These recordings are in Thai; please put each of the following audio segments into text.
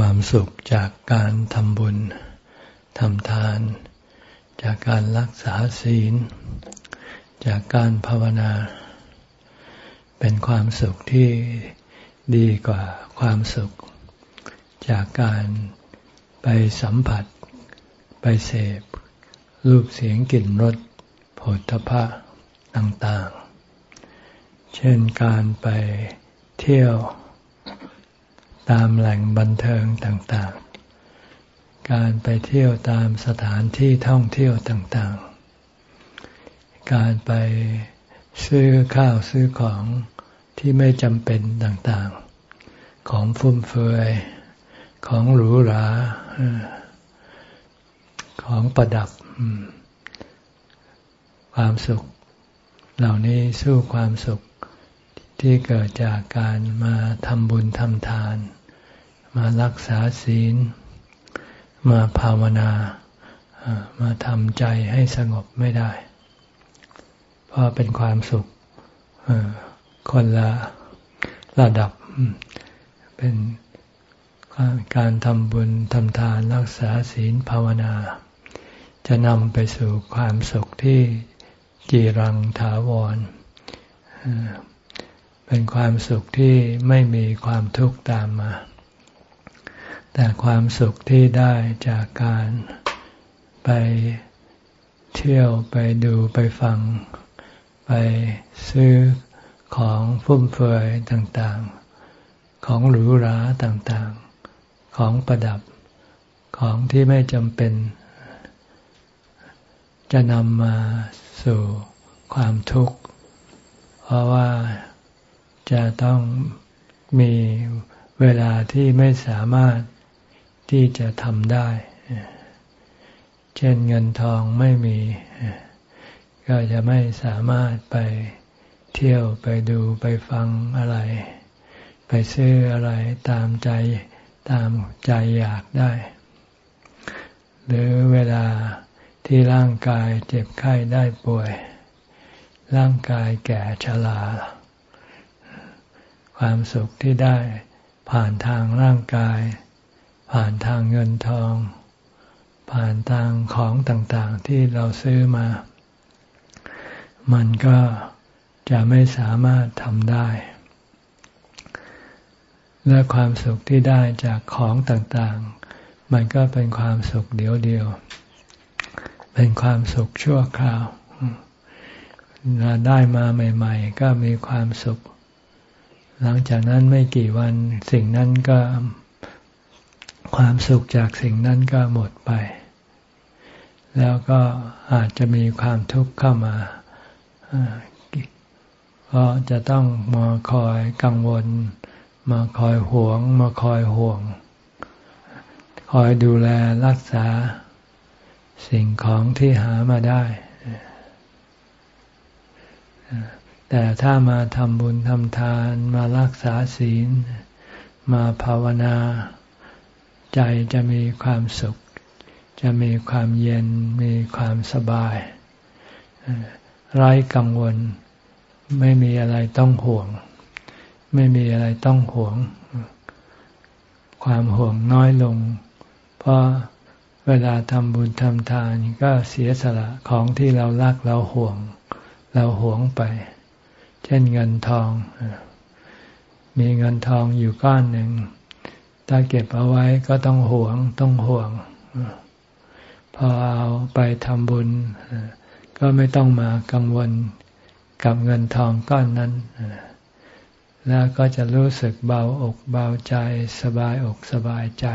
ความสุขจากการทำบุญทำทาน จากการรักษาศีล จากการภาวนา เป็นความสุขที่ดีกว่าความสุข จากการไปสัมผัส ไปเสพ รูปเสียงกลิ่นรสผลทพะต่างๆ เช่นการไปเที่ยว ตามแหล่งบันเทิงต่างๆ การไปเที่ยวตามสถานที่ท่องเที่ยวต่างๆ การไปซื้อข้าวซื้อของที่ไม่จำเป็นต่างๆ ของฟุ่มเฟือย ของหรูหรา ของประดับ ความสุข เหล่านี้สู้ความสุขที่เกิดจากการมาทำบุญทำทาน มารักษาศีล มาภาวนามาทำใจให้สงบไม่ได้ เพราะเป็นความสุขคนละระดับ เป็นการทำบุญทำทานรักษาศีลภาวนา จะนำไปสู่ความสุขที่จีรังถาวร เป็นความสุขที่ไม่มีความทุกข์ตามมา แต่ความสุขที่ได้จากการไปเที่ยวไปดูไปฟัง ไปซื้อของฟุ่มเฟือยต่างๆ ของหรูหราต่างๆ ของประดับของที่ไม่จำเป็น จะนำมาสู่ความทุกข์ เพราะว่าจะต้องมีเวลาที่ไม่สามารถ ที่จะทำได้ เช่นเงินทองไม่มี ก็จะไม่สามารถไปเที่ยวไปดูไปฟังอะไร ไปซื้ออะไรตามใจตามใจอยากได้ หรือเวลาที่ร่างกายเจ็บไข้ได้ป่วย ร่างกายแก่ชรา ความสุขที่ได้ผ่านทางร่างกาย ผ่านทางเงินทอง ผ่านทางของต่างๆที่เราซื้อมา มันก็จะไม่สามารถทำได้ และความสุขที่ได้จากของต่างๆ มันก็เป็นความสุขเดียวเดียว เป็นความสุขชั่วคราวได้มาใหม่ ๆ ก็มีความสุข หลังจากนั้นไม่กี่วันสิ่งนั้นก็ ความสุขจากสิ่งนั้นก็หมดไป แล้วก็อาจจะมีความทุกข์เข้ามาเพราะจะต้องมาคอยกังวล มาคอยห่วง มาคอยห่วง คอยดูแลรักษาสิ่งของที่หามาได้ แต่ถ้ามาทำบุญทำทานมารักษาศีล มาภาวนา ใจจะมีความสุข จะมีความเย็น มีความสบาย ไร้กังวล ไม่มีอะไรต้องห่วง ไม่มีอะไรต้องห่วง ความห่วงน้อยลง เพราะเวลาทำบุญทำทานก็เสียสละของที่เรารักเราห่วง เราห่วงไป เช่นเงินทอง มีเงินทองอยู่ก้อนหนึ่ง ถ้าเก็บเอาไว้ก็ต้องห่วงต้องห่วง พอเอาไปทำบุญ ก็ไม่ต้องมากังวลกับเงินทองก้อนนั้น แล้วก็จะรู้สึกเบาอกเบาใจสบายอกสบายใจ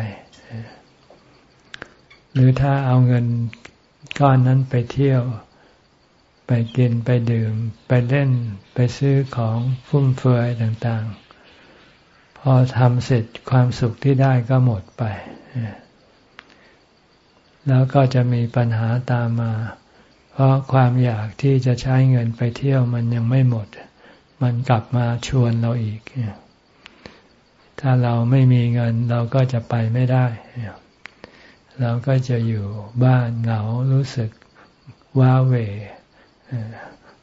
หรือถ้าเอาเงินก้อนนั้นไปเที่ยว ไปกินไปดื่ม ไปเล่นไปซื้อของฟุ่มเฟือยต่างๆ พอทำเสร็จความสุขที่ได้ก็หมดไป แล้วก็จะมีปัญหาตามมา เพราะความอยากที่จะใช้เงินไปเที่ยวมันยังไม่หมด มันกลับมาชวนเราอีก ถ้าเราไม่มีเงินเราก็จะไปไม่ได้ เราก็จะอยู่บ้านเหงารู้สึกว้าเหว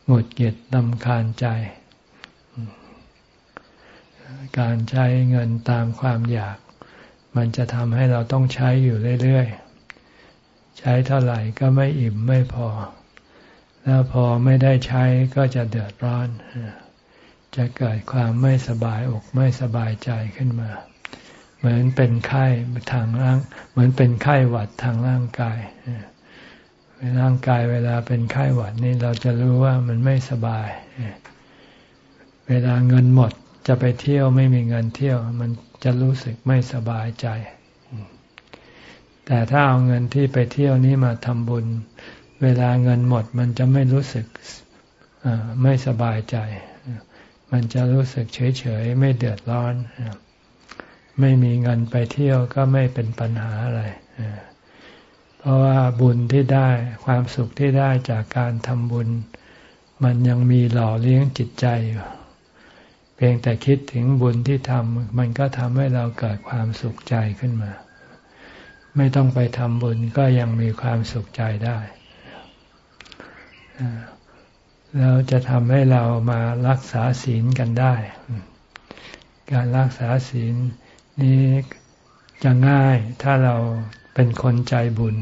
หงุดหงิดลำคาญใจ การใช้เงินตามความอยาก มันจะทำให้เราต้องใช้อยู่เรื่อยๆ ใช้เท่าไหร่ก็ไม่อิ่มไม่พอ แล้วพอไม่ได้ใช้ก็จะเดือดร้อน จะเกิดความไม่สบายอกไม่สบายใจขึ้นมา เหมือนเป็นไข้ทางร่าง เหมือนเป็นไข้หวัดทางร่างกายร่างกายเวลาเป็นไข้หวัดนี่เราจะรู้ว่ามันไม่สบาย เวลาเงินหมด จะไปเที่ยวไม่มีเงินเที่ยว มันจะรู้สึกไม่สบายใจ แต่ถ้าเอาเงินที่ไปเที่ยวนี้มาทำบุญ เวลาเงินหมด มันจะไม่รู้สึกไม่สบายใจ มันจะรู้สึกเฉยๆไม่เดือดร้อน ไม่มีเงินไปเที่ยวก็ไม่เป็นปัญหาอะไร เพราะว่าบุญที่ได้ความสุขที่ได้จากการทำบุญ มันยังมีหล่อเลี้ยงจิตใจอยู่ เพียงแต่คิดถึงบุญที่ทำมันก็ทำให้เราเกิดความสุขใจขึ้นมา ไม่ต้องไปทำบุญก็ยังมีความสุขใจได้แล้วจะทำให้เรามารักษาศีลกันได้ การรักษาศีลนี้จะง่ายถ้าเราเป็นคนใจบุญ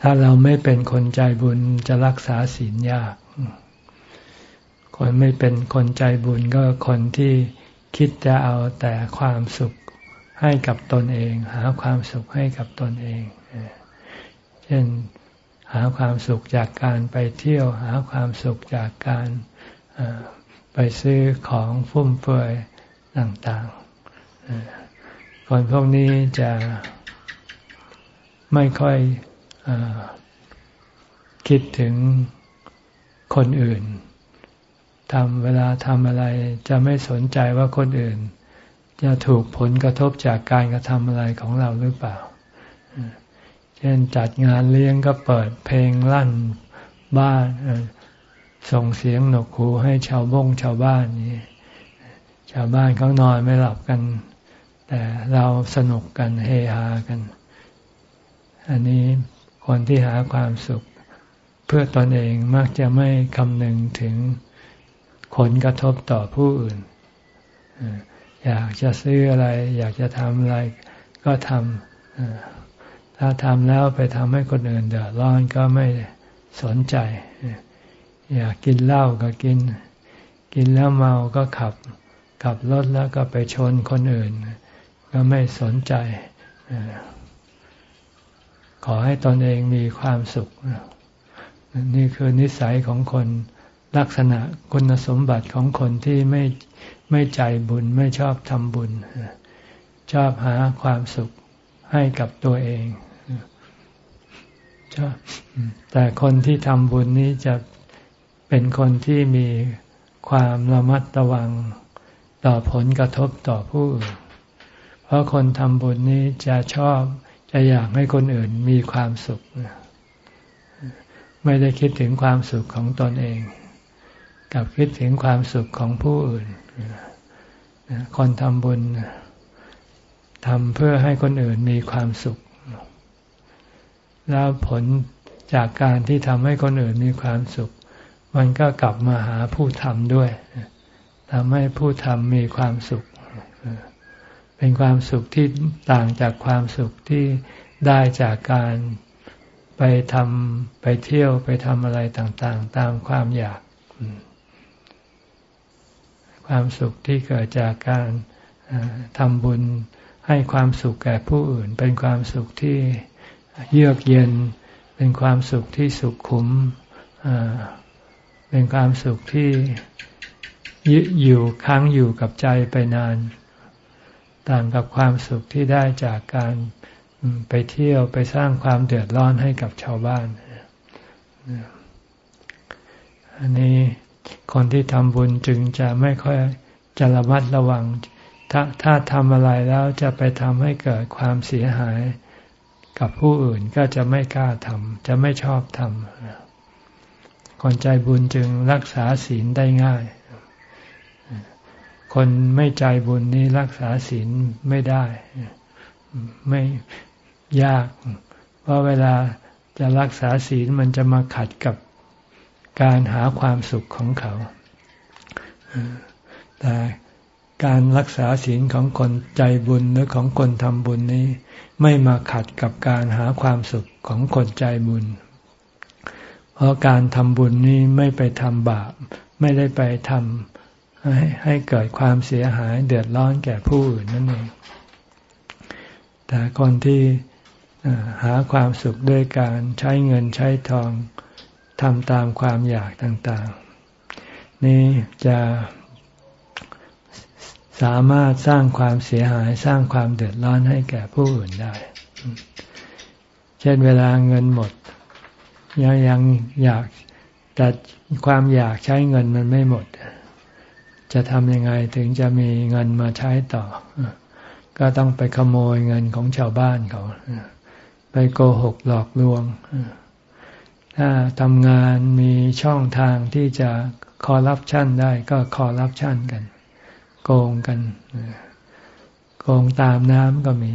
ถ้าเราไม่เป็นคนใจบุญจะรักษาศีลยาก คนไม่เป็นคนใจบุญก็คนที่คิดจะเอาแต่ความสุขให้กับตนเอง หาความสุขให้กับตนเอง เช่นหาความสุขจากการไปเที่ยว หาความสุขจากการไปซื้อของฟุ่มเฟือยต่างๆ คนพวกนี้จะไม่ค่อยอคิดถึงคนอื่น ทำเวลาทำอะไร จะไม่สนใจว่าคนอื่น จะถูกผลกระทบจากการกระทำอะไรของเราหรือเปล่า เช่นจัดงานเลี้ยงก็เปิดเพลงลั่นบ้านส่งเสียงหนกหูให้ชาวบงชาวบ้านนี้ชาวบ้านเขานอนไม่หลับกัน แต่เราสนุกกันเฮฮากัน อันนี้คนที่หาความสุข เพื่อตอนเองมักจะไม่คำนึงถึง ผลกระทบต่อผู้อื่น อยากจะซื้ออะไร อยากจะทำอะไรก็ทำถ้าทำแล้วไปทำให้คนอื่นเดือดร้อนก็ไม่สนใจ อยากกินเหล้าก็กิน กินแล้วเมาก็ขับ ขับรถแล้วก็ไปชนคนอื่น ก็ไม่สนใจ ขอให้ตนเองมีความสุข นี่คือนิสัยของคน ลักษณะคุณสมบัติของคนที่ไม่ไม่ใจบุญไม่ชอบทำบุญ ชอบหาความสุขให้กับตัวเองแต่คนที่ทำบุญนี้จะเป็นคนที่มีความระมัดระวังต่อผลกระทบต่อผู้อื่น เพราะคนทำบุญนี้จะชอบจะอยากให้คนอื่นมีความสุข ไม่ได้คิดถึงความสุขของตนเอง กับคิดถึงความสุขของผู้อื่นคนทำบุญทำเพื่อให้คนอื่นมีความสุข แล้วผลจากการที่ทำให้คนอื่นมีความสุข มันก็กลับมาหาผู้ทำด้วยทำให้ผู้ทำมีความสุข เป็นความสุขที่ต่างจากความสุขที่ได้จากการไปทำไปเที่ยวไปทำอะไรต่าง ๆ ตามความอยาก ความสุขที่เกิดจากการทำบุญให้ความสุขแก่ผู้อื่น เป็นความสุขที่เยือกเย็น เป็นความสุขที่สุขขุม เป็นความสุขที่อยู่ค้างอยู่กับใจไปนาน ต่างกับความสุขที่ได้จากการไปเที่ยวไปสร้างความเดือดร้อนให้กับชาวบ้าน อันนี้ คนที่ทำบุญจึงจะไม่ค่อยจะระมัดระวัง ถ้าถ้าทำอะไรแล้วจะไปทำให้เกิดความเสียหายกับผู้อื่นก็จะไม่กล้าทำจะไม่ชอบทำคนใจบุญจึงรักษาศีลได้ง่าย คนไม่ใจบุญนี้รักษาศีลไม่ได้ไม่ยาก เพราะเวลาจะรักษาศีลมันจะมาขัดกับ การหาความสุขของเขา แต่การรักษาศีลของคนใจบุญหรือของคนทำบุญนี้ ไม่มาขัดกับการหาความสุขของคนใจบุญ เพราะการทำบุญนี้ไม่ไปทำบาป ไม่ได้ไปทำให้ให้เกิดความเสียหายเดือดร้อนแก่ผู้อื่นนั่นเอง แต่คนที่หาความสุขด้วยการใช้เงินใช้ทอง ทำตามความอยากต่างๆ นี่จะสามารถสร้างความเสียหายสร้างความเดือดร้อนให้แก่ผู้อื่นได้ เช่นเวลาเงินหมด ยังยังอยากแต่ความอยากใช้เงินมันไม่หมด จะทำยังไงถึงจะมีเงินมาใช้ต่อ ก็ต้องไปขโมยเงินของชาวบ้านเขา ไปโกหกหลอกลวง ถ้าทำงานมีช่องทางที่จะคอรับชั่นได้ก็คอรับชั่นกัน โกงกัน โกงตามน้ำก็มี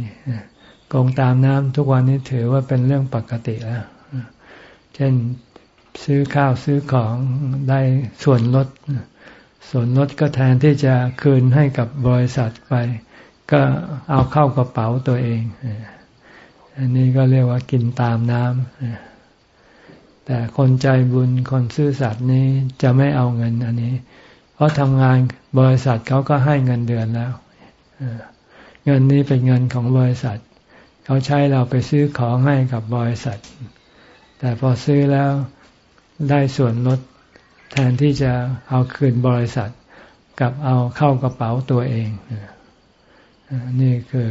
โกงตามน้ำทุกวันนี้ถือว่าเป็นเรื่องปกติแล้ว เช่นซื้อข้าวซื้อของได้ส่วนลด ส่วนลดก็แทนที่จะคืนให้กับบริษัทไป ก็เอาเข้ากระเป๋าตัวเอง อันนี้ก็เรียกว่ากินตามน้ำ แต่คนใจบุญคนซื่อสัตย์นี้จะไม่เอาเงินอันนี้ เพราะทำงานบริษัทเขาก็ให้เงินเดือนแล้วเงินนี้เป็นเงินของบริษัท เขาใช้เราไปซื้อของให้กับบริษัท แต่พอซื้อแล้วได้ส่วนลดแทนที่จะเอาคืนบริษัทกับเอาเข้ากระเป๋าตัวเอง นี่คือ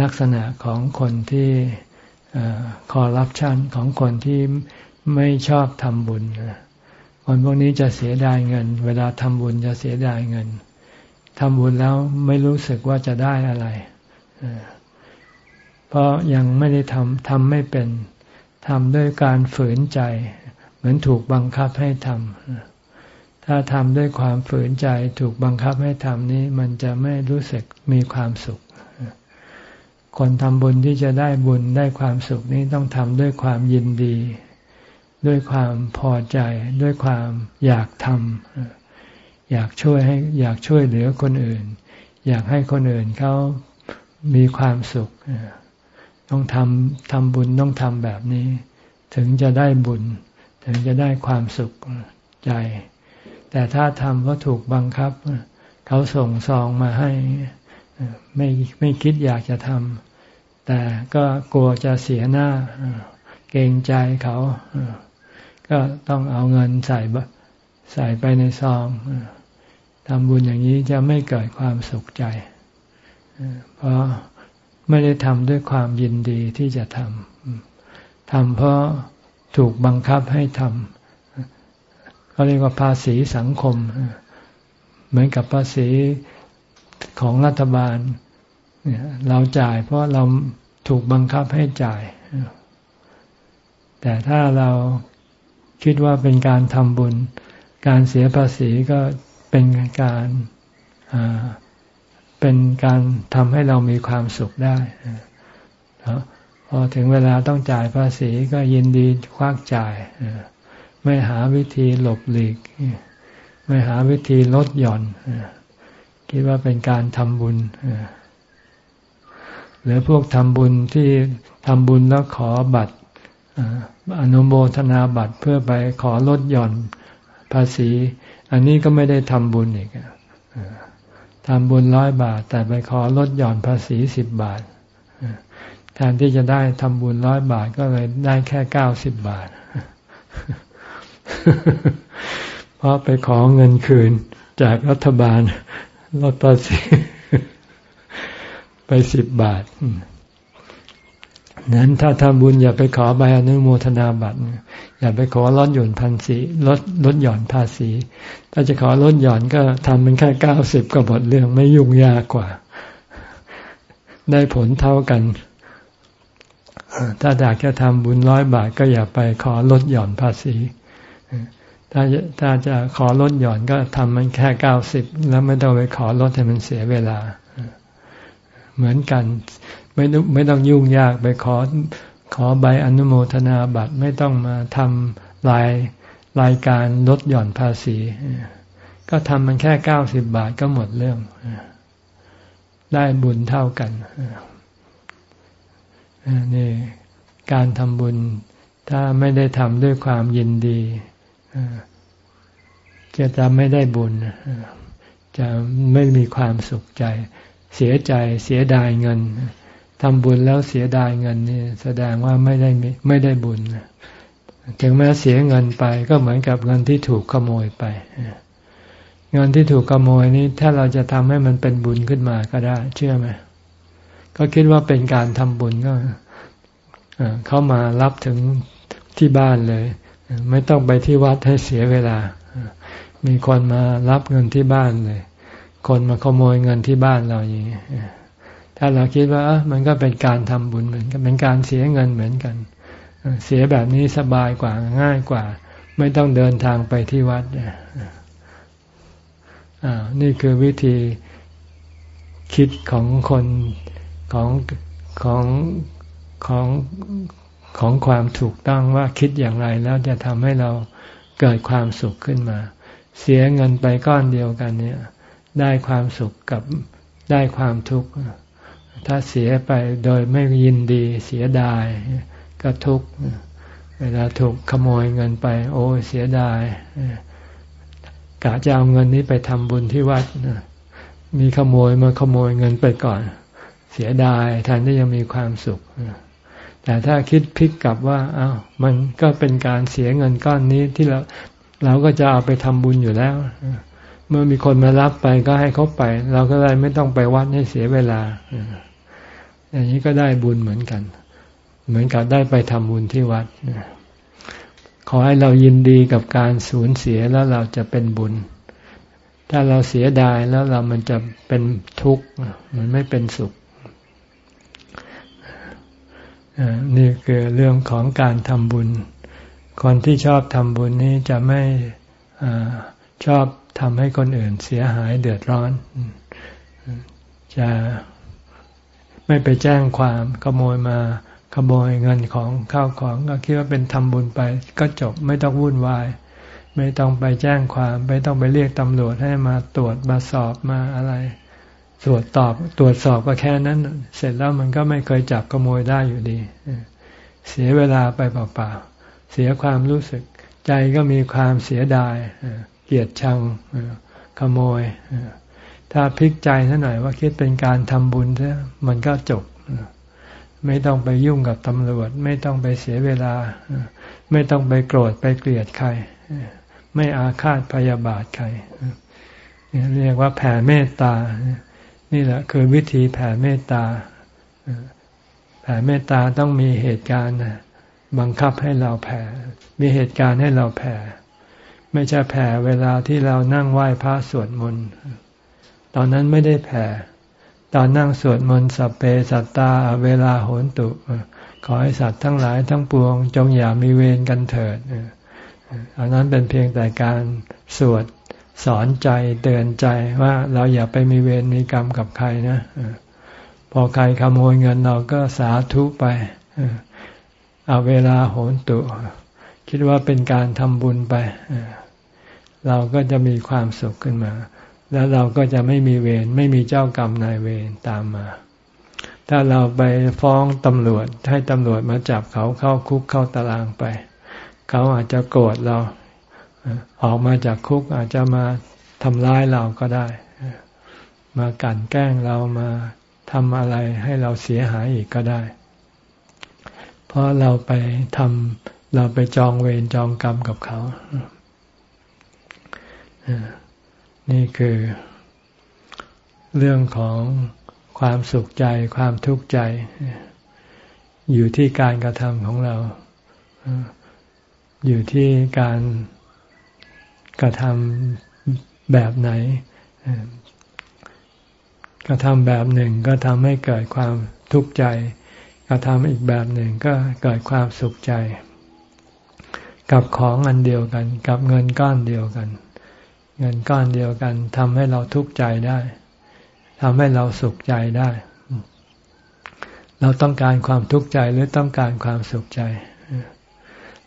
ลักษณะของคนที่คอรับชันของคนที่ ไม่ชอบทำบุญคนพวกนี้จะเสียดายเงิน เวลาทำบุญจะเสียดายเงินทำบุญแล้วไม่รู้สึกว่าจะได้อะไร เพราะยังไม่ได้ทำทำไม่เป็นทำด้วยการฝืนใจ เหมือนถูกบังคับให้ทำถ้าทำด้วยความฝืนใจ ถูกบังคับให้ทำนี้ มันจะไม่รู้สึกมีความสุข คนทำบุญที่จะได้บุญได้ความสุขนี้ต้องทำด้วยความยินดี ด้วยความพอใจ ด้วยความอยากทำอยากช่วยให้อยากช่วยเหลือคนอื่น อยากให้คนอื่นเขามีความสุข ต้องทำทำบุญต้องทำแบบนี้ ถึงจะได้บุญ ถึงจะได้ความสุขใจ แต่ถ้าทำเพราะถูกบังคับ เขาส่งซองมาให้ไม่ไม่คิดอยากจะทำแต่ก็กลัวจะเสียหน้า เกรงใจเขา ก็ต้องเอาเงินใส่ใส่ไปในซองทำบุญอย่างนี้จะไม่เกิดความสุขใจ เพราะไม่ได้ทำด้วยความยินดีที่จะทำทำเพราะถูกบังคับให้ทำเขาเรียกว่าภาษีสังคม เหมือนกับภาษีของรัฐบาล เราจ่ายเพราะเราถูกบังคับให้จ่าย แต่ถ้าเรา คิดว่าเป็นการทำบุญ การเสียภาษีก็เป็นการเป็นการทำให้เรามีความสุขได้พอถึงเวลาต้องจ่ายภาษีก็ยินดีควักจ่ายไม่หาวิธีหลบหลีก ไม่หาวิธีลดหย่อนคิดว่าเป็นการทำบุญหรือพวกทำบุญที่ทำบุญแล้วขอบัตร อนุโมทนาบัตรเพื่อไปขอลดหย่อนภาษี อันนี้ก็ไม่ได้ทำบุญอีกทำบุญร้อยบาท แต่ไปขอลดหย่อนภาษีสิบบาทแทนที่จะได้ทำบุญร้อยบาทก็เลยได้แค่เก้าสิบบาท เพราะไปขอเงินคืนจากรัฐบาลลดภาษีไปสิบบาท นั้นถ้าทำบุญอย่าไปขอใบอนุโมทนาบัตรอย่าไปขอลดหย่อนพันสีลดลดหย่อนภาษี ถ้าจะขอลดหย่อนก็ทำเป็นแค่เก้าสิบก็หมดเรื่องไม่ยุ่งยากกว่า ได้ผลเท่ากันถ้าอยากจะทำบุญร้อยบาท ก็อย่าไปขอลดหย่อนภาษีถ้าถ้าจะขอลดหย่อนก็ทำมันแค่เก้าสิบแล้วไม่ต้องไปขอลดให้มันเสียเวลา เหมือนกัน ไม่ต้องไม่ต้องยุ่งยากไปขอขอใบอนุโมทนาบัตรไม่ต้องมาทำรายรายการลดหย่อนภาษีก็ก็ทำมันแค่เก้าสิบบาทก็หมดเรื่อง ได้บุญเท่ากันนี่การทำบุญถ้าไม่ได้ทำด้วยความยินดีจะจะไม่ได้บุญ จะไม่มีความสุขใจ เสียใจเสียดายเงิน ทำบุญแล้วเสียดายเงินนี่แสดงว่าไม่ได้ไม่ได้บุญถึงแม้เสียเงินไปก็เหมือนกับเงินที่ถูกขโมยไป เงินที่ถูกขโมยนี้ถ้าเราจะทำให้มันเป็นบุญขึ้นมาก็ได้ เชื่อไหมก็คิดว่าเป็นการทำบุญก็เข้ามารับถึงที่บ้านเลย ไม่ต้องไปที่วัดให้เสียเวลา มีคนมารับเงินที่บ้านเลย คนมาขโมยเงินที่บ้านเราอย่างนี้ ถ้าเราคิดว่ามันก็เป็นการทำบุญเหมือนกันเป็นการเสียเงินเหมือนกัน เสียแบบนี้สบายกว่าง่ายกว่า ไม่ต้องเดินทางไปที่วัดนี่คือวิธีคิดของคนของของของของความถูกต้องว่าคิดอย่างไรแล้วจะทำให้เราเกิดความสุขขึ้นมา เสียเงินไปก้อนเดียวกันเนี่ย ได้ความสุขกับได้ความทุกข์ ถ้าเสียไปโดยไม่ยินดีเสียดาย ก็ทุกข์เวลาถูกขโมยเงินไป โอ้เสียดายกะจะเอาเงินนี้ไปทำบุญที่วัดมีขโมยมาขโมยเงินไปก่อน เสียดายแทนที่ยังมีความสุขแต่ถ้าคิดพลิกกลับว่าอา้าวมันก็เป็นการเสียเงินก้อนนี้ที่เราเราก็จะเอาไปทำบุญอยู่แล้ว เมื่อมีคนมารับไปก็ให้เขาไป เราก็เลยไม่ต้องไปวัดให้เสียเวลา อย่างนี้ก็ได้บุญเหมือนกัน เหมือนกับได้ไปทำบุญที่วัด ขอให้เรายินดีกับการสูญเสียแล้วเราจะเป็นบุญ ถ้าเราเสียดายแล้วเรามันจะเป็นทุกข์ มันไม่เป็นสุขนี่คือเรื่องของการทำบุญ คนที่ชอบทำบุญนี้จะไม่อชอบทำให้คนอื่นเสียหายเดือดร้อน จะ ไม่ไปแจ้งความขโมยมาขโมยเงินของข้าวของก็คิดว่าเป็นทำบุญไป ก็จบไม่ต้องวุ่นวาย ไม่ต้องไปแจ้งความไม่ต้องไปเรียกตำรวจให้มาตรวจมาสอบมาอะไรตรวจตอบตรวจสอบก็แค่นั้น เสร็จแล้วมันก็ไม่เคยจับขโมยได้อยู่ดี เสียเวลาไปเปล่าๆเสียความรู้สึก ใจก็มีความเสียดายเกลียดชังขโมย ถ้าพลิกใจซะหน่อยว่าคิดเป็นการทำบุญซะมันก็จบ ไม่ต้องไปยุ่งกับตำรวจ ไม่ต้องไปเสียเวลา ไม่ต้องไปโกรธไปเกลียดใคร ไม่อาฆาตพยาบาทใครเรียกว่าแผ่เมตตา นี่แหละคือวิธีแผ่เมตตาแผ่เมตตาต้องมีเหตุการณ์บังคับให้เราแผ่ มีเหตุการณ์ให้เราแผ่ ไม่ใช่แผ่เวลาที่เรานั่งไหว้พระสวดมนต์ ตอนนั้นไม่ได้แผ่ ตอนนั่งสวดมนต์สัพเพสัตตาเวลาโหนตุ ขอให้สัตว์ทั้งหลายทั้งปวง จงอย่ามีเวรกันเถิดอันนั้นเป็นเพียงแต่การสวดสอนใจเตือนใจว่าเราอย่าไปมีเวรมีกรรมกับใครนะพอใครขโมยเงินเราก็สาธุไปเอาเวลาโหนตุ คิดว่าเป็นการทำบุญไป เราก็จะมีความสุขขึ้นมา แล้วเราก็จะไม่มีเวรไม่มีเจ้ากรรมนายเวรตามมา ถ้าเราไปฟ้องตำรวจให้ตำรวจมาจับเขาเข้าคุกเข้าตารางไป เขาอาจจะโกรธเรา ออกมาจากคุกอาจจะมาทำร้ายเราก็ได้ มากั่นแกล้งเรามาทำอะไรให้เราเสียหายอีกก็ได้ เพราะเราไปทำเราไปจองเวรจองกรรมกับเขา นี่คือ เรื่องของความสุขใจ ความทุกข์ใจ อยู่ที่การกระทำของเรา อยู่ที่การกระทำแบบไหนกระทำแบบหนึ่งก็ทำให้เกิดความทุกข์ใจกระทำอีกแบบหนึ่งก็เกิดความสุขใจ กับของอันเดียวกัน กับเงินก้อนเดียวกัน เงินก้อนเดียวกันทำให้เราทุกข์ใจได้ทำให้เราสุขใจได้ เราต้องการความทุกข์ใจหรือต้องการความสุขใจ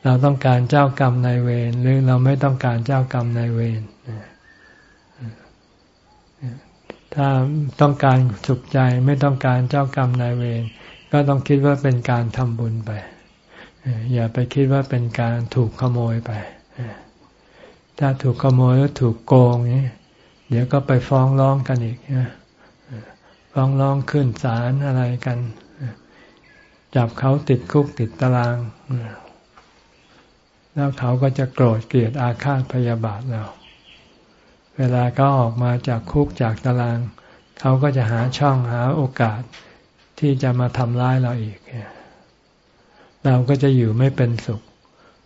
เราต้องการเจ้ากรรมนายเวรหรือเราไม่ต้องการเจ้ากรรมนายเวรถ้าต้องการสุขใจไม่ต้องการเจ้ากรรมนายเวรก็ต้องคิดว่าเป็นการทำบุญไป อย่าไปคิดว่าเป็นการถูกขโมยไป ถ้าถูกขโมยแล้วถูกโกงเนี้เดี๋ยวก็ไปฟ้องร้องกันอีกฟ้องร้องขึ้นศาลอะไรกัน จับเขาติดคุกติดตาราง แล้วเขาก็จะโกรธเกลียดอาฆาตพยาบาทเรา เวลาเขาออกมาจากคุกจากตาราง เขาก็จะหาช่องหาโอกาสที่จะมาทำร้ายเราอีก เราก็จะอยู่ไม่เป็นสุข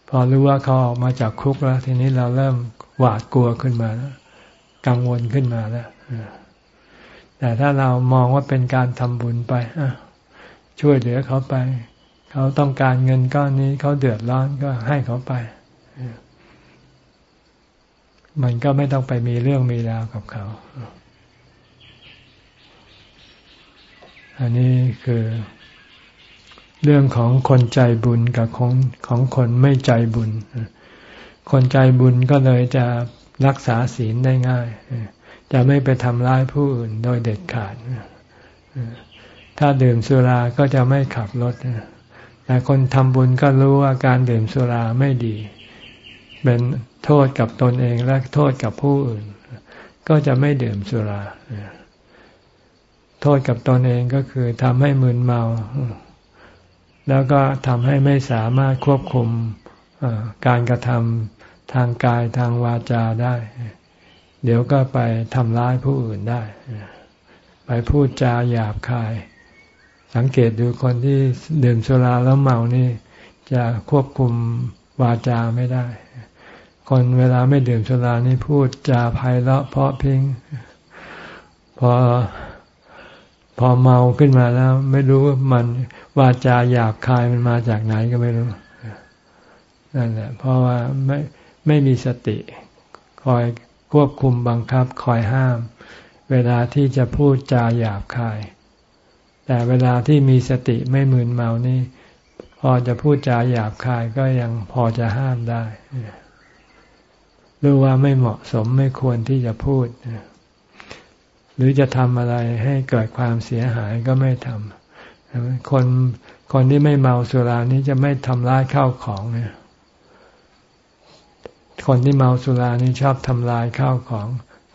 พอรู้ว่าเขาออกมาจากคุกแล้ว ทีนี้เราเริ่มหวาดกลัวขึ้นมาแล้วกังวลขึ้นมาแล้วแต่ถ้าเรามองว่าเป็นการทำบุญไปช่วยเหลือเขาไป เขาต้องการเงินก้อนนี้ เขาเดือดร้อนก็ให้เขาไป มันก็ไม่ต้องไปมีเรื่องมีราวกับเขา อันนี้คือ เรื่องของคนใจบุญกับของของคนไม่ใจบุญ คนใจบุญก็เลยจะรักษาศีลได้ง่าย จะไม่ไปทำร้ายผู้อื่นโดยเด็ดขาด ถ้าดื่มสุราก็จะไม่ขับรถ แต่คนทำบุญก็รู้ว่าการดื่มสุราไม่ดี เป็นโทษกับตนเองและโทษกับผู้อื่น ก็จะไม่ดื่มสุรา โทษกับตนเองก็คือทำให้มึนเมา แล้วก็ทำให้ไม่สามารถควบคุมการกระทำทางกายทางวาจาได้ เดี๋ยวก็ไปทำร้ายผู้อื่นได้ ไปพูดจาหยาบคาย สังเกตดูคนที่ดื่มสุราแล้วเมานี่ จะควบคุมวาจาไม่ได้ คนเวลาไม่ดื่มสุรานี่พูดจาไพเราะเพราะพิงพอ พอเมาขึ้นมาแล้ว ไม่รู้มันวาจาหยาบคายมันมาจากไหนก็ไม่รู้นั่นแหละเพราะว่าไม่ไม่มีสติ คอยควบคุมบังคับ คอยห้าม เวลาที่จะพูดจาหยาบคาย แต่เวลาที่มีสติไม่มึนเมานี่ พอจะพูดจาหยาบคายก็ยังพอจะห้ามได้รู้ว่าไม่เหมาะสมไม่ควรที่จะพูด หรือจะทำอะไรให้เกิดความเสียหายก็ไม่ทำคนคนที่ไม่เมาสุรานี้จะไม่ทำร้ายข้าวของเนี่ย คนที่เมาสุรานี่ชอบทำลายข้าวของ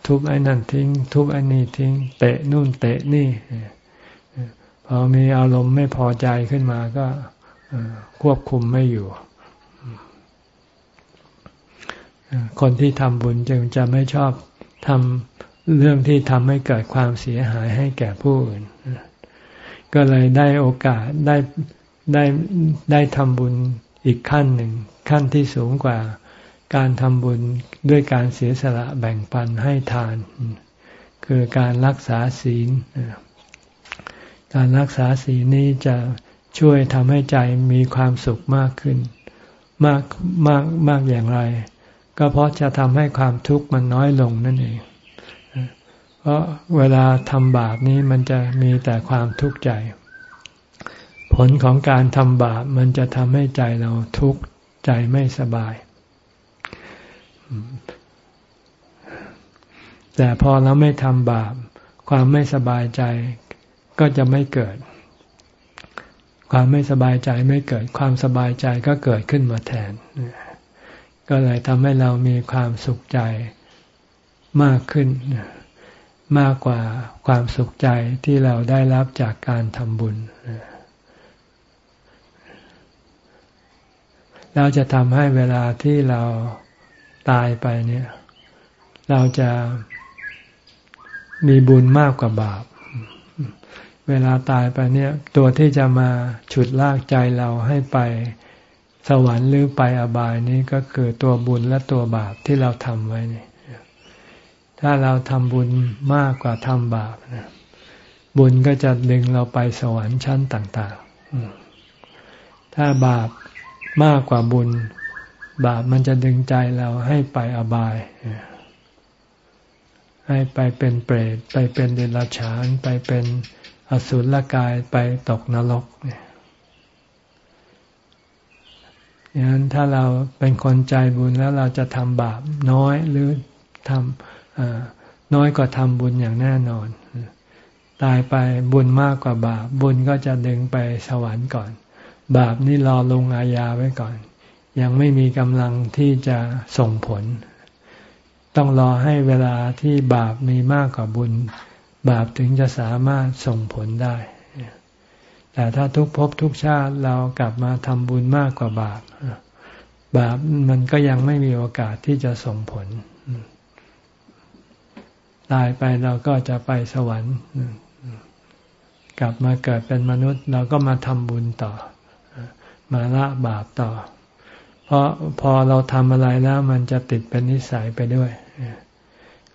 ทุบไอ้นั่นทิ้ง ทุบไอ้นี่ทิ้ง เตะนู่นเตะนี่พอมีอารมณ์ไม่พอใจขึ้นมาก็ควบคุมไม่อยู่ คนที่ทำบุญจึงจะไม่ชอบทำ เรื่องที่ทำให้เกิดความเสียหายให้แก่ผู้อื่น ก็เลยได้โอกาสได้ได้ได้ทำบุญอีกขั้นหนึ่ง ขั้นที่สูงกว่าการทำบุญด้วยการเสียสละแบ่งปันให้ทาน คือการรักษาศีล การรักษาศีลนี้จะช่วยทำให้ใจมีความสุขมากขึ้น มากมากมากอย่างไร ก็เพราะจะทำให้ความทุกข์มันน้อยลงนั่นเอง เพราะเวลาทำบาปนี้มันจะมีแต่ความทุกข์ใจ ผลของการทำบาปมันจะทำให้ใจเราทุกข์ใจไม่สบาย แต่พอเราไม่ทำบาป ความไม่สบายใจก็จะไม่เกิด ความไม่สบายใจไม่เกิด ความสบายใจก็เกิดขึ้นมาแทน ก็เลยทำให้เรามีความสุขใจมากขึ้น มากกว่าความสุขใจที่เราได้รับจากการทำบุญ เราจะทำให้เวลาที่เราตายไปเนี่ย เราจะมีบุญมากกว่าบาป เวลาตายไปเนี่ย ตัวที่จะมาฉุดลากใจเราให้ไปสวรรค์หรือไปอบายนี้ก็คือตัวบุญและตัวบาปที่เราทำไว้นี่ ถ้าเราทำบุญมากกว่าทำบาปนะบุญก็จะดึงเราไปสวรรค์ชั้นต่าง ๆ ถ้าบาปมากกว่าบุญ บาปมันจะดึงใจเราให้ไปอบาย ให้ไปเป็นเปรต ไปเป็นเดรัจฉาน ไปเป็นอสุรกาย ไปตกนรกเนี่ยยังนั้นถ้าเราเป็นคนใจบุญแล้วเราจะทำบาปน้อยหรือทำ น้อยกว่าทำบุญอย่างแน่นอน ตายไปบุญมากกว่าบาป บุญก็จะดึงไปสวรรค์ก่อน บาปนี่รอลงอาญาไว้ก่อน ยังไม่มีกำลังที่จะส่งผล ต้องรอให้เวลาที่บาปมีมากกว่าบุญ บาปถึงจะสามารถส่งผลได้ แต่ถ้าทุกภพทุกชาติเรากลับมาทำบุญมากกว่าบาป บาปมันก็ยังไม่มีโอกาสที่จะส่งผล ตายไปเราก็จะไปสวรรค์ กลับมาเกิดเป็นมนุษย์ เราก็มาทำบุญต่อ มาละบาปต่อ เพราะพอเราทำอะไรแล้วมันจะติดเป็นนิสัยไปด้วย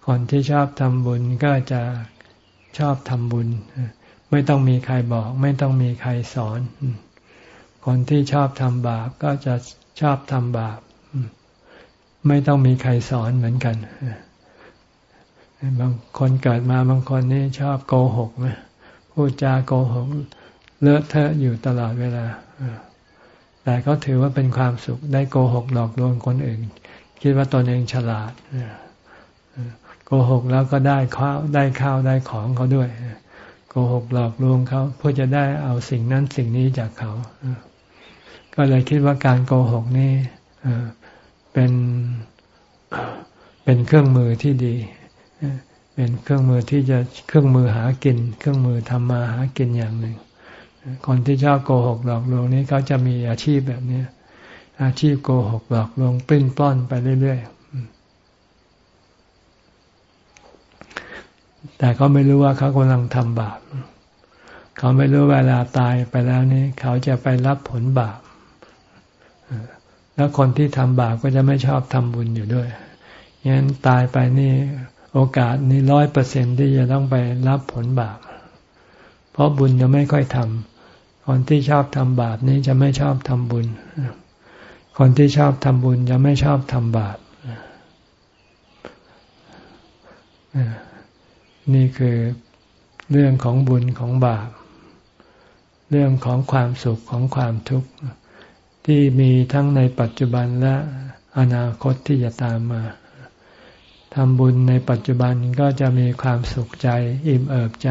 คนที่ชอบทำบุญก็จะชอบทำบุญ ไม่ต้องมีใครบอก ไม่ต้องมีใครสอน คนที่ชอบทำบาปก็จะชอบทำบาป ไม่ต้องมีใครสอนเหมือนกัน บางคนเกิดมาบางคนนี่ชอบโกหกไหมพูดจาโกหกเลอะเทอะอยู่ตลอดเวลาแต่เขาถือว่าเป็นความสุขได้โกหกหลอกลวงคนอื่น คิดว่าตนเองฉลาดโกหกแล้วก็ได้ข้าวได้ข้าวได้ของเขาด้วยโกหกหลอกลวงเขาเพื่อจะได้เอาสิ่งนั้นสิ่งนี้จากเขาก็เลยคิดว่าการโกหกนี่เป็นเป็นเครื่องมือที่ดี เป็นเครื่องมือที่จะเครื่องมือหากิน เครื่องมือทำมาหากินอย่างหนึ่ง คนที่ชอบโกหกหลอกลวงนี้เขาจะมีอาชีพแบบนี้อาชีพโกหกหลอกลวงปลิ้นปล้อนไปเรื่อยๆ แต่เขาไม่รู้ว่าเขากำลังทำบาป เขาไม่รู้เวลาตายไปแล้วนี้ เขาจะไปรับผลบาป แล้วคนที่ทำบาปก็จะไม่ชอบทำบุญอยู่ด้วยยั้นตายไปนี่ โอกาสนี้ร้อยเปอร์เซ็นที่จะต้องไปรับผลบาป เพราะบุญจะไม่ค่อยทำคนที่ชอบทำบาปนี้จะไม่ชอบทำบุญ คนที่ชอบทำบุญจะไม่ชอบทำบาปนี่คือเรื่องของบุญของบาป เรื่องของความสุขของความทุกข์ที่มีทั้งในปัจจุบันและอนาคตที่จะตามมา ทำบุญในปัจจุบันก็จะมีความสุขใจอิ่มเอิบใจ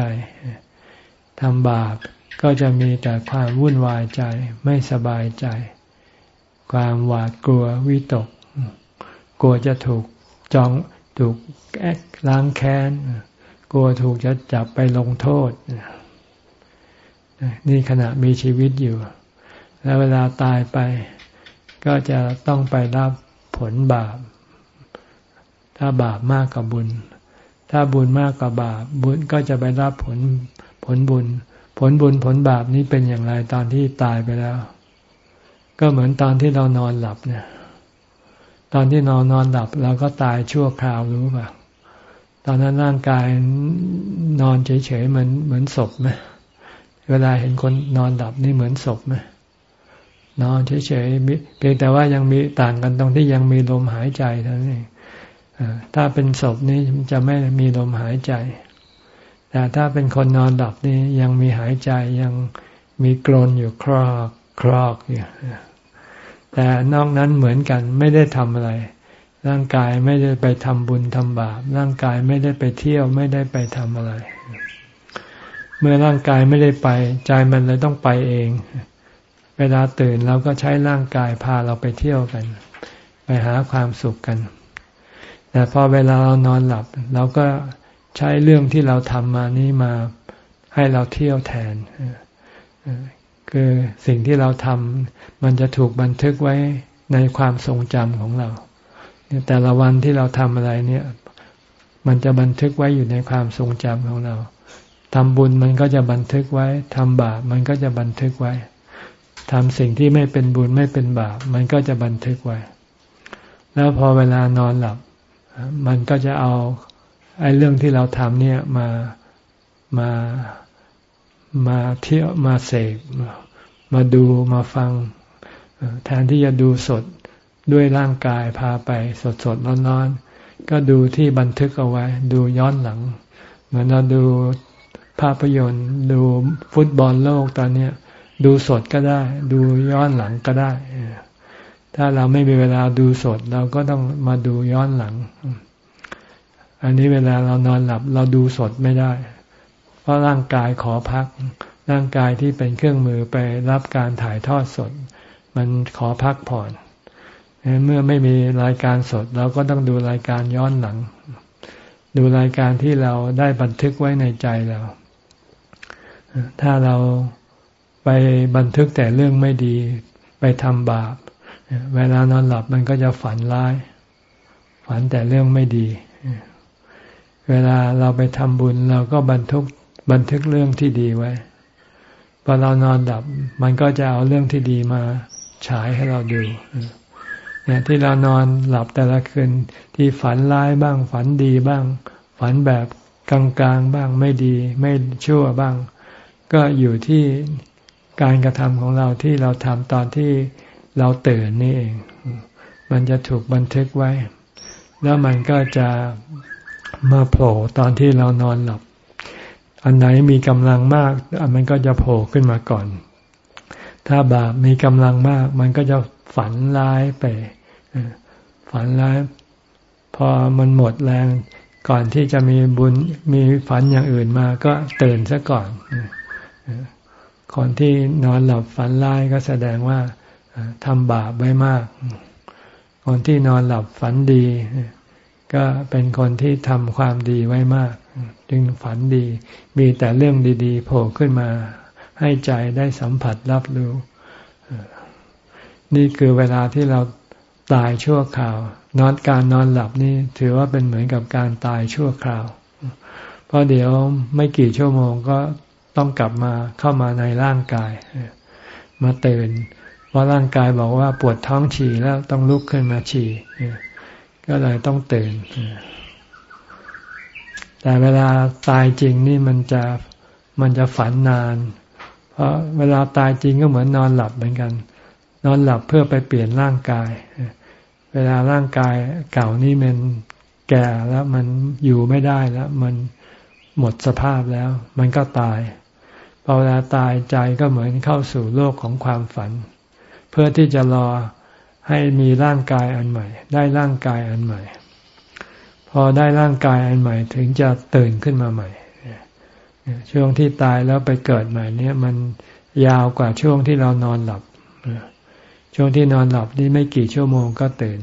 ทำบาปก็จะมีแต่ความวุ่นวายใจไม่สบายใจ ความหวาดกลัววิตก กลัวจะถูกจองถูกแอกล้างแค้น กลัวถูกจะจับไปลงโทษ นี่ขณะมีชีวิตอยู่ แล้วเวลาตายไป ก็จะต้องไปรับผลบาป ถ้าบาปมากกว่าบุญ ถ้าบุญมากกว่าบาป บุญก็จะไปรับผลผลบุญ ผลบุญผลบาปนี้เป็นอย่างไรตอนที่ตายไปแล้ว ก็เหมือนตอนที่เรานอนหลับเนี่ย ตอนที่นอนนอนหลับเราก็ตายชั่วคราวรู้ป่ะตอนนั้นร่างกายนอนเฉยๆเหมือนเหมือนศพไหมเวลาเห็นคนนอนหลับนี่เหมือนศพไหมนอนเฉยๆเพียงแต่ว่ายังมีต่างกันตรงที่ยังมีลมหายใจเท่านั้นเอง ถ้าเป็นศพนี้จะไม่มีลมหายใจ แต่ถ้าเป็นคนนอนหลับนี่ยังมีหายใจยังมีกรนอยู่ครอกครอกอยู่แต่นอกนั้นเหมือนกันไม่ได้ทำอะไร ร่างกายไม่ได้ไปทำบุญทำบาป ร่างกายไม่ได้ไปเที่ยวไม่ได้ไปทำอะไร เมื่อร่างกายไม่ได้ไป ใจมันเลยต้องไปเอง เวลาตื่นเราก็ใช้ร่างกายพาเราไปเที่ยวกัน ไปหาความสุขกัน แต่พอเวลาเรานอนหลับ เราก็ใช้เรื่องที่เราทำมานี้มาให้เราเที่ยวแทน คือสิ่งที่เราทำมันจะถูกบันทึกไว้ในความทรงจำของเรา แต่ละวันที่เราทำอะไรเนี่ย มันจะบันทึกไว้อยู่ในความทรงจำของเราทำบุญมันก็จะบันทึกไว้ทำบาปมันก็จะบันทึกไว้ทำสิ่งที่ไม่เป็นบุญไม่เป็นบาปมันก็จะบันทึกไว้ แล้วพอเวลานอนหลับ มันก็จะเอาไอ้เรื่องที่เราทำเนี่ยมามามาเที่ยวมาเสกมาดูมาฟัง แทนที่จะดูสดด้วยร่างกายพาไปสดสดร้อนๆก็ดูที่บันทึกเอาไว้ ดูย้อนหลัง เหมือนเราดูภาพยนตร์ ดูฟุตบอลโลกตอนนี้ดูสดก็ได้ ดูย้อนหลังก็ได้ ถ้าเราไม่มีเวลาดูสด เราก็ต้องมาดูย้อนหลัง อันนี้เวลาเรานอนหลับ เราดูสดไม่ได้ เพราะร่างกายขอพัก ร่างกายที่เป็นเครื่องมือไปรับการถ่ายทอดสด มันขอพักผ่อนเมื่อไม่มีรายการสด เราก็ต้องดูรายการย้อนหลัง ดูรายการที่เราได้บันทึกไว้ในใจเราถ้าเราไปบันทึกแต่เรื่องไม่ดี ไปทำบาป เวลานอนหลับมันก็จะฝันร้าย ฝันแต่เรื่องไม่ดี เวลาเราไปทำบุญเราก็บันทึกบันทึกเรื่องที่ดีไว้พอเรานอนหลับ มันก็จะเอาเรื่องที่ดีมาฉายให้เราดูเนี่ยที่เรานอนหลับแต่ละคืนที่ฝันร้ายบ้าง ฝันดีบ้าง ฝันแบบกลางๆบ้างไม่ดี ไม่ชั่วบ้าง ก็อยู่ที่การกระทำของเราที่เราทำตอนที่ เราตื่นนี่เอง มันจะถูกบันทึกไว้ แล้วมันก็จะมาโผล่ตอนที่เรานอนหลับ อันไหนมีกำลังมาก อันมันก็จะโผล่ขึ้นมาก่อน ถ้าบาปมีกำลังมาก มันก็จะฝันร้ายไป ฝันร้าย พอมันหมดแรง ก่อนที่จะมีบุญมีฝันอย่างอื่นมาก็ตื่นซะก่อน คนที่นอนหลับฝันร้ายก็แสดงว่า ทำบาปไว้มาก คนที่นอนหลับฝันดี ก็เป็นคนที่ทำความดีไว้มาก จึงฝันดี มีแต่เรื่องดีๆโผล่ขึ้นมา ให้ใจได้สัมผัสรับรู้ นี่คือเวลาที่เราตายชั่วคราว นอนการนอนหลับนี่ถือว่าเป็นเหมือนกับการตายชั่วคราว เพราะเดี๋ยวไม่กี่ชั่วโมงก็ต้องกลับมาเข้ามาในร่างกาย มาตื่น เพราะร่างกายบอกว่าปวดท้องฉี่แล้วต้องลุกขึ้นมาฉี่ก็เลยต้องตื่น แต่เวลาตายจริงนี่มันจะมันจะฝันนาน เพราะเวลาตายจริงก็เหมือนนอนหลับเหมือนกัน นอนหลับเพื่อไปเปลี่ยนร่างกาย เวลาร่างกายเก่านี่มันแก่แล้วมันอยู่ไม่ได้แล้ว มันหมดสภาพแล้ว มันก็ตายพอเวลาตายใจก็เหมือนเข้าสู่โลกของความฝัน พื่อที่จะรอให้มีร่างกายอันใหม่ ได้ร่างกายอันใหม่ พอได้ร่างกายอันใหม่ ถึงจะตื่นขึ้นมาใหม่ช่วงที่ตายแล้วไปเกิดใหม่เนี่ยมันยาวกว่าช่วงที่เรานอนหลับช่วงที่นอนหลับนี่ไม่กี่ชั่วโมงก็ตื่น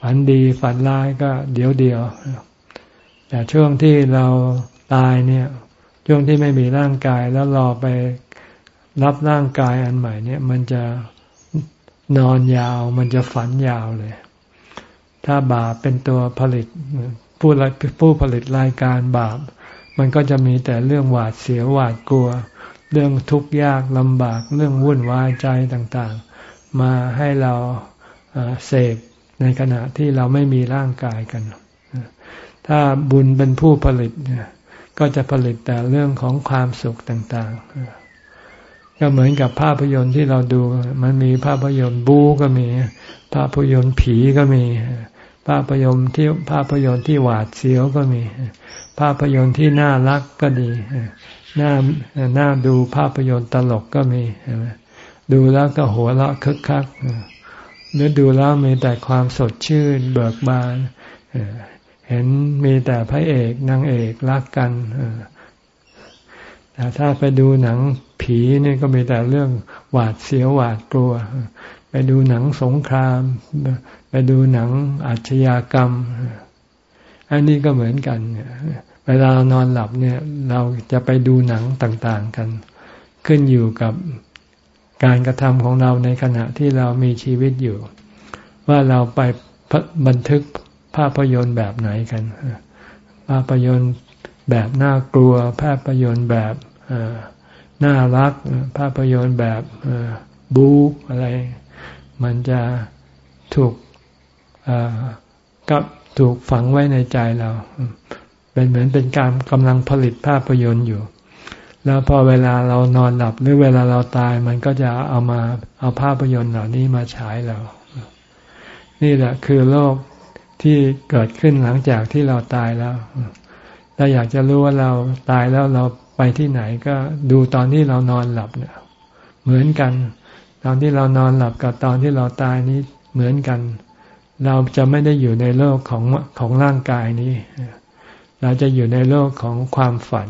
ฝันดีฝันร้ายก็เดี๋ยวเดียวแต่ช่วงที่เราตายเนี่ย ช่วงที่ไม่มีร่างกายแล้วรอไปรับร่างกายอันใหม่เนี่ย มันจะ นอนยาวมันจะฝันยาวเลย ถ้าบาปเป็นตัวผลิตผู้ผู้ผลิตรายการบาป มันก็จะมีแต่เรื่องหวาดเสียวหวาดกลัว เรื่องทุกข์ยากลำบาก เรื่องวุ่นวายใจต่างๆ มาให้เราเสกในขณะที่เราไม่มีร่างกายกัน ถ้าบุญเป็นผู้ผลิตก็จะผลิตแต่เรื่องของความสุขต่างๆ ก็เหมือนกับภาพยนตร์ที่เราดู มันมีภาพยนตร์บู๊ก็มี ภาพยนตร์ผีก็มี ภาพยนตร์ที่ภาพยนตร์ที่หวาดเสียวก็มี ภาพยนตร์ที่น่ารักก็ดีน่าน่าดูภาพยนตร์ตลกก็มี ดูแล้วก็หัวเราะคึกคักหรือดูแล้วมีแต่ความสดชื่นเบิกบานเห็นมีแต่พระเอกนางเอกรักกันแต่ถ้าไปดูหนัง ผีนี่ก็มีแต่เรื่องหวาดเสียวหวาดกลัว ไปดูหนังสงคราม ไปดูหนังอาชญากรรม อันนี้ก็เหมือนกันเวลาเรานอนหลับเนี่ย เราจะไปดูหนังต่างๆกัน ขึ้นอยู่กับการกระทำของเราในขณะที่เรามีชีวิตอยู่ ว่าเราไปบันทึกภาพยนตร์แบบไหนกัน ภาพยนตร์แบบน่ากลัว ภาพยนตร์แบบ น่ารักภาพยนตร์แบบบู๊อะไร มันจะถูกกับถูกฝังไว้ในใจเรา เป็นเหมือนเป็นการกำลังผลิตภาพยนตร์อยู่ แล้วพอเวลาเรานอนหลับหรือเวลาเราตายมันก็จะเอามาเอาภาพยนตร์เหล่านี้มาฉายเรา นี่แหละคือโลกที่เกิดขึ้นหลังจากที่เราตายแล้ว ถ้าอยากจะรู้ว่าเราตายแล้วเรา ไปที่ไหนก็ดูตอนที่เรานอนหลับเนี่ยเหมือนกัน ตอนที่เรานอนหลับกับตอนที่เราตายนี้เหมือนกัน เราจะไม่ได้อยู่ในโลกของของร่างกายนี้ เราจะอยู่ในโลกของความฝัน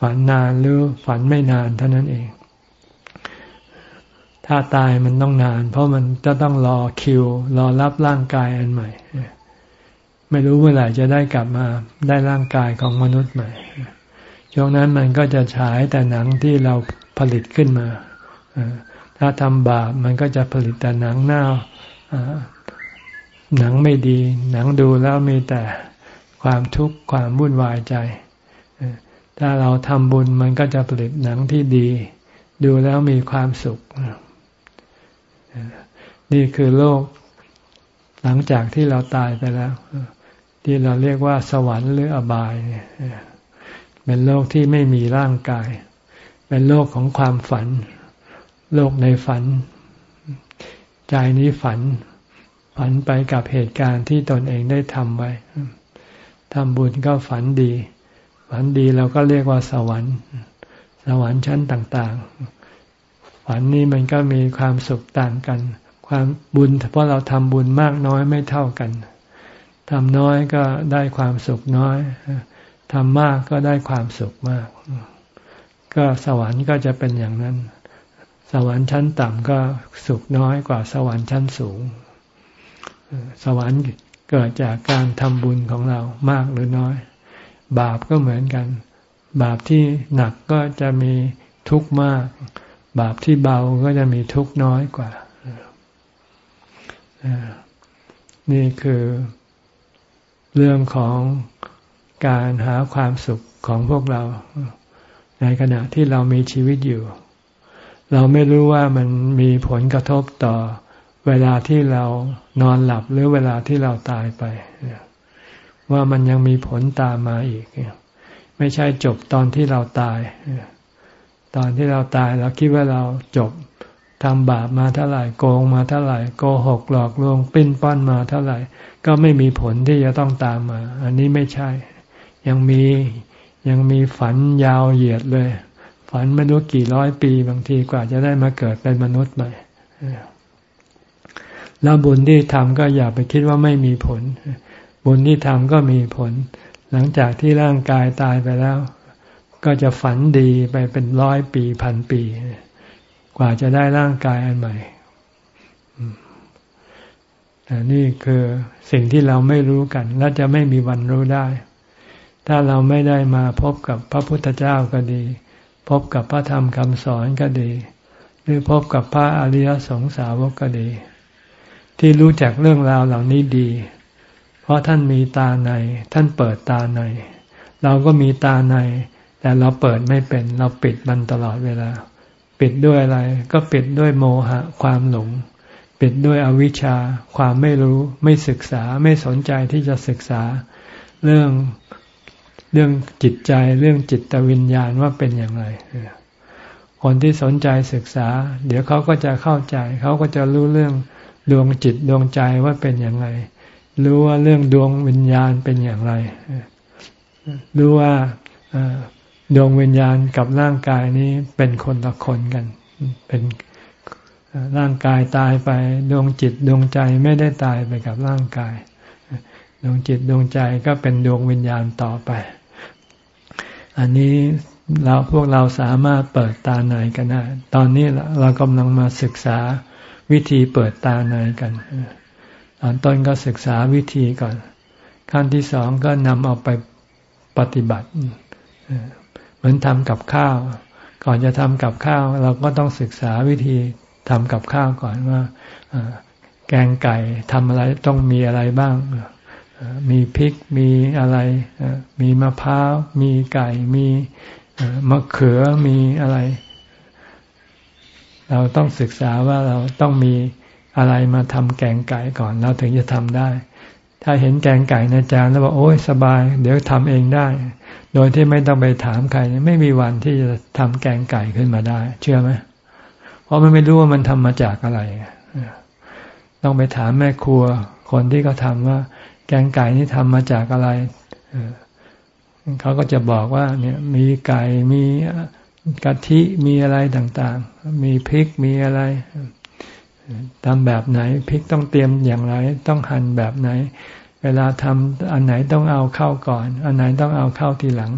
ฝันนานหรือฝันไม่นานเท่านั้นเอง ถ้าตายมันต้องนาน เพราะมันจะต้องรอคิว รอรับร่างกายอันใหม่ ไม่รู้เมื่อไหร่จะได้กลับมาได้ร่างกายของมนุษย์ใหม่ ช่วงนั้นมันก็จะฉายแต่หนังที่เราผลิตขึ้นมา ถ้าทำบาปมันก็จะผลิตแต่หนังหน้าหนังไม่ดี หนังดูแล้วมีแต่ความทุกข์ความวุ่นวายใจ ถ้าเราทำบุญมันก็จะผลิตหนังที่ดี ดูแล้วมีความสุข นี่คือโลกหลังจากที่เราตายไปแล้ว ที่เราเรียกว่าสวรรค์หรืออบายเนี่ยเป็นโลกที่ไม่มีร่างกาย เป็นโลกของความฝัน โลกในฝัน ใจนี้ฝัน ฝันไปกับเหตุการณ์ที่ตนเองได้ทำไว้ทำบุญก็ฝันดี ฝันดีเราก็เรียกว่าสวรรค์ สวรรค์ชั้นต่างๆ ฝันนี้มันก็มีความสุขต่างกัน ความบุญเพราะเราทำบุญมากน้อยไม่เท่ากัน ทำน้อยก็ได้ความสุขน้อยทำมากก็ได้ความสุขมาก ก็สวรรค์ก็จะเป็นอย่างนั้น สวรรค์ชั้นต่ำก็สุขน้อยกว่าสวรรค์ชั้นสูง สวรรค์เกิดจากการทำบุญของเรามากหรือน้อย บาปก็เหมือนกัน บาปที่หนักก็จะมีทุกข์มาก บาปที่เบาก็จะมีทุกข์น้อยกว่านี่คือ เรื่องของการหาความสุขของพวกเรา ในขณะที่เรามีชีวิตอยู่ เราไม่รู้ว่ามันมีผลกระทบต่อเวลาที่เรานอนหลับหรือเวลาที่เราตายไป ว่ามันยังมีผลตามมาอีก ไม่ใช่จบตอนที่เราตาย ตอนที่เราตายเราคิดว่าเราจบ ทำบาปมาเท่าไหร่โกงมาเท่าไหร่โกหกหลอกลวงปิ้นป้อนมาเท่าไหร่ ก็ไม่มีผลที่จะต้องตามมา อันนี้ไม่ใช่ ยังมียังมีฝันยาวเหยียดเลย ฝันไม่รู้กี่ร้อยปีบางทีกว่าจะได้มาเกิดเป็นมนุษย์ใหม่แล้วบุญที่ทำก็อย่าไปคิดว่าไม่มีผล บุญที่ทำก็มีผล หลังจากที่ร่างกายตายไปแล้ว ก็จะฝันดีไปเป็นร้อยปีพันปี กว่าจะได้ร่างกายอันใหม่นี่คือสิ่งที่เราไม่รู้กัน และจะไม่มีวันรู้ได้ ถ้าเราไม่ได้มาพบกับพระพุทธเจ้าก็ดี พบกับพระธรรมคำสอนก็ดี หรือพบกับพระอริยสงสาวกก็ดี ที่รู้จักเรื่องราวเหล่านี้ดี เพราะท่านมีตาใน ท่านเปิดตาใน เราก็มีตาใน แต่เราเปิดไม่เป็น เราปิดมันตลอดเวลา ปิดด้วยอะไร ก็ปิดด้วยโมหะ ความหลง ปิดด้วยอวิชชา ความไม่รู้ ไม่ศึกษา ไม่สนใจที่จะศึกษา เรื่องเรื่องจิตใจเรื่องจิตวิญญาณว่าเป็นอย่างไร คนที่สนใจศึกษา เดี๋ยวเขาก็จะเข้าใจ เขาก็จะรู้เรื่องดวงจิตดวงใจว่าเป็นอย่างไร รู้ว่าเรื่องดวงวิญญาณเป็นอย่างไร รู้ว่า ดวงวิญญาณกับร่างกายนี้เป็นคนละคนกัน เป็นร่างกายตายไป ดวงจิตดวงใจไม่ได้ตายไปกับร่างกาย ดวงจิตดวงใจก็เป็นดวงวิญญาณต่อไป อันนี้เราพวกเราสามารถเปิดตาในกันได้ตอนนี้เรากำลังมาศึกษาวิธีเปิดตาในกันตอนต้นก็ศึกษาวิธีก่อน ขั้นที่สองก็นำเอาไปปฏิบัติ เหมือนทำกับข้าว ก่อนจะทำกับข้าว เราก็ต้องศึกษาวิธีทำกับข้าวก่อนว่าแกงไก่ทำอะไรต้องมีอะไรบ้างมีพริกมีอะไรมีมะพร้าวมีไก่มีมะเขือมีอะไร เราต้องศึกษาว่าเราต้องมีอะไรมาทำแกงไก่ก่อน เราถึงจะทำได้ ถ้าเห็นแกงไก่ในจานแล้วบอกโอ้ยสบาย เดี๋ยวทำเองได้ โดยที่ไม่ต้องไปถามใครไม่มีวันที่จะทำแกงไก่ขึ้นมาได้ เชื่อไหมเพราะมันไม่รู้ว่ามันทำมาจากอะไรต้องไปถามแม่ครัว คนที่เขาทาว่า แกงไก่นี่ทำมาจากอะไรเขาก็จะบอกว่า เนี่ย มีไก่มีกะทิมีอะไรต่าง ๆ มีพริกมีอะไร ทำแบบไหนพริกต้องเตรียมอย่างไร ต้องหั่นแบบไหน เวลาทำอันไหนต้องเอาเข้าก่อน อันไหนต้องเอาเข้าทีหลัง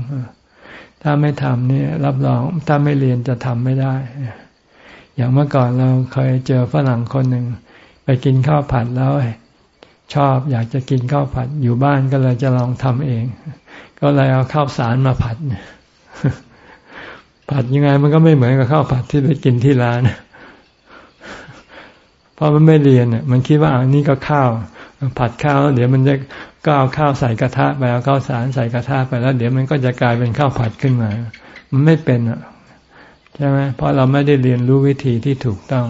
ถ้าไม่ทำนี่รับรองถ้าไม่เรียนจะทำไม่ได้ อย่างเมื่อก่อนเราเคยเจอฝรั่งคนหนึ่งไปกินข้าวผัดแล้วชอบอยากจะกินข้าวผัดอยู่บ้านก็เลยจะลองทำเอง ก็เลยเอาข้าวสารมาผัด ผัดยังไงมันก็ไม่เหมือนกับข้าวผัดที่ไปกินที่ร้าน เพราะมันไม่เรียนมันคิดว่าอันนี้ก็ข้าว ผัดข้าว เดี๋ยวมันจะก็เอาข้าวใส่กระทะไปเอาข้าวสารใส่กระทะไปแล้ว เดี๋ยวมันก็จะกลายเป็นข้าวผัดขึ้นมา มันไม่เป็นอะใช่ไหมเพราะเราไม่ได้เรียนรู้วิธีที่ถูกต้อง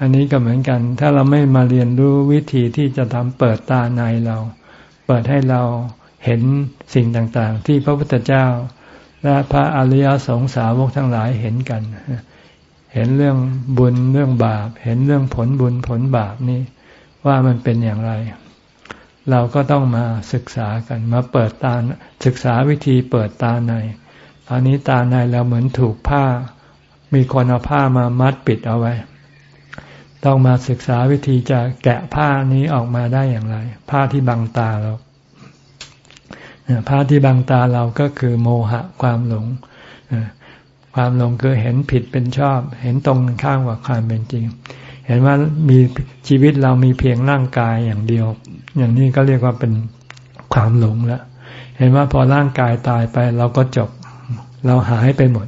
อันนี้ก็เหมือนกัน ถ้าเราไม่มาเรียนรู้วิธีที่จะทำเปิดตาในเรา เปิดให้เราเห็นสิ่งต่างๆ ที่พระพุทธเจ้า และพระอริยสงสาวกทั้งหลายเห็นกัน เห็นเรื่องบุญเรื่องบาป เห็นเรื่องผลบุญผลบาปนี่ว่ามันเป็นอย่างไร เราก็ต้องมาศึกษากันมาเปิดตาศึกษาวิธีเปิดตาในตอนนี้ตาในเราเหมือนถูกผ้า มีคนเอาผ้ามามัดปิดเอาไว้ ต้องมาศึกษาวิธีจะแกะผ้านี้ออกมาได้อย่างไร ผ้าที่บังตาเราผ้าที่บังตาเราก็คือโมหะความหลง ความหลงคือเห็นผิดเป็นชอบ เห็นตรงข้ามกับความเป็นจริง เห็นว่ามีชีวิตเรามีเพียงร่างกายอย่างเดียว อย่างนี้ก็เรียกว่าเป็นความหลงแล้วเห็นว่าพอร่างกายตายไปเราก็จบ เราหายไปหมด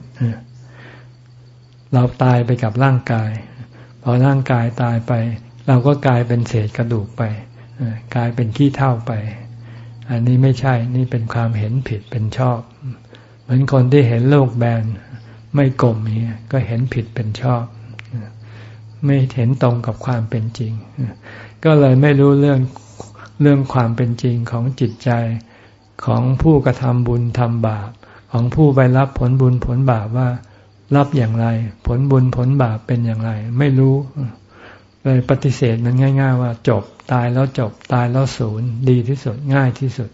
เราตายไปกับร่างกาย พอร่างกายตายไป เราก็กลายเป็นเศษกระดูกไปกลายเป็นขี้เท่าไป อันนี้ไม่ใช่นี่เป็นความเห็นผิดเป็นชอบ เหมือนคนที่เห็นโลกแบน ไม่กลมเนี้ก็เห็นผิดเป็นชอบ ไม่เห็นตรงกับความเป็นจริง ก็เลยไม่รู้เรื่องเรื่องความเป็นจริงของจิตใจของผู้กระทำบุญทำบาป ของผู้ไปรับผลบุญผลบาปว่า รับอย่างไร ผลบุญผลบาปเป็นอย่างไร ไม่รู้ เลยปฏิเสธมันง่าย ๆ ว่าจบตายแล้วจบตายแล้วศูนย์ดีที่สุดง่ายที่สุด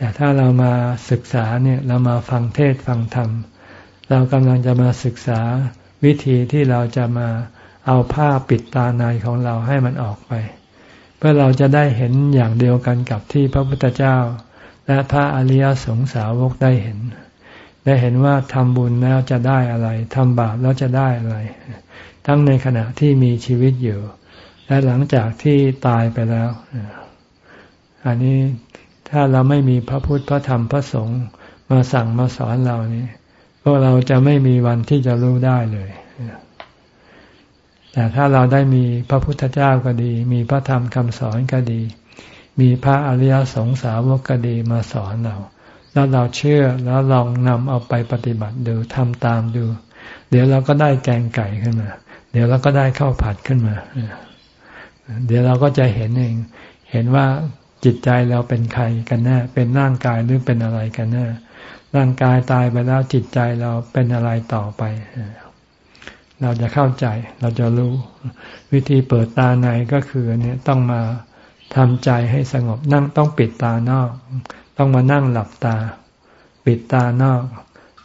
แต่ถ้าเรามาศึกษาเนี่ยเรามาฟังเทศฟังธรรม เรากำลังจะมาศึกษาวิธีที่เราจะมาเอาผ้าปิดตาในของเราให้มันออกไป เพื่อเราจะได้เห็นอย่างเดียวกันกับที่พระพุทธเจ้า และพระอริยสงสาวกได้เห็น ได้เห็นว่าทำบุญแล้วจะได้อะไรทำบาปแล้วจะได้อะไร ทั้งในขณะที่มีชีวิตอยู่ และหลังจากที่ตายไปแล้ว อันนี้ ถ้าเราไม่มีพระพุทธพระธรรมพระสงฆ์มาสั่งมาสอนเรานี่พวกเราจะไม่มีวันที่จะรู้ได้เลยแต่ถ้าเราได้มีพระพุทธเจ้าก็ดี มีพระธรรมคำสอนก็ดี มีพระอริยสงสาวกก็ดีมาสอนเรา แล้วเราเชื่อแล้วลองนำเอาไปปฏิบัติดูทำตามดู เดี๋ยวเราก็ได้แกงไก่ขึ้นมา เดี๋ยวเราก็ได้ข้าวผัดขึ้นมา เดี๋ยวเราก็จะเห็นเอง เห็นว่า จิตใจเราเป็นใครกันแน่ เป็นร่างกายหรือเป็นอะไรกันแน่ ร่างกายตายไปแล้วจิตใจเราเป็นอะไรต่อไป เราจะเข้าใจ เราจะรู้ วิธีเปิดตาในก็คือเนี่ยต้องมาทำใจให้สงบนั่งต้องปิดตานอก ต้องมานั่งหลับตา ปิดตานอก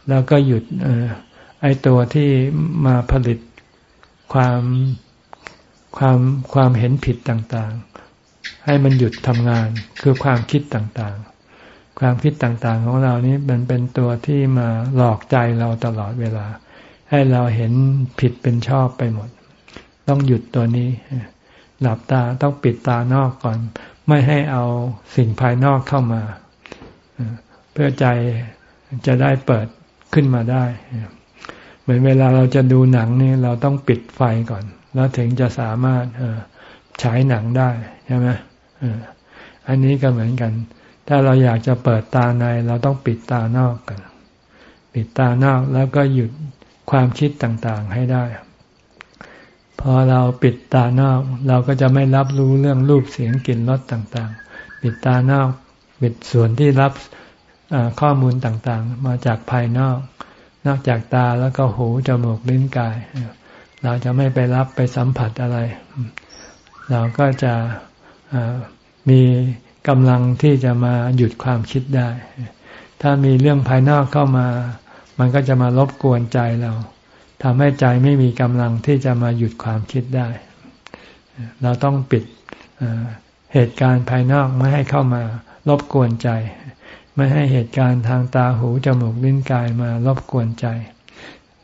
แล้วก็หยุดอไอตัวที่มาผลิตความความความเห็นผิดต่างๆ ให้มันหยุดทำงานคือความคิดต่างๆ ความคิดต่างๆของเรานี้มันเป็นตัวที่มาหลอกใจเราตลอดเวลา ให้เราเห็นผิดเป็นชอบไปหมด ต้องหยุดตัวนี้ หลับตาต้องปิดตานอกก่อน ไม่ให้เอาสิ่งภายนอกเข้ามา เพื่อใจจะได้เปิดขึ้นมาได้ เหมือนเวลาเราจะดูหนังนี่เราต้องปิดไฟก่อน แล้วถึงจะสามารถ ฉายหนังได้ใช่ไหมอันนี้ก็เหมือนกัน ถ้าเราอยากจะเปิดตาใน เราต้องปิดตานอกกัน ปิดตานอกแล้วก็หยุดความคิดต่างๆให้ได้ พอเราปิดตานอก เราก็จะไม่รับรู้เรื่องรูปเสียงกลิ่นรสต่างๆ ปิดตานอกปิดส่วนที่รับข้อมูลต่างๆ มาจากภายนอก นอกจากตาแล้วก็หูจมูกลิ้นกาย เราจะไม่ไปรับไปสัมผัสอะไร เราก็จะมีกำลังที่จะมาหยุดความคิดได้ ถ้ามีเรื่องภายนอกเข้ามา มันก็จะมารบกวนใจเราทำให้ใจไม่มีกำลังที่จะมาหยุดความคิดได้ เราต้องปิดเหตุการณ์ภายนอกไม่ให้เข้ามารบกวนใจ ไม่ให้เหตุการณ์ทางตาหูจมูกลิ้นกายมารบกวนใจ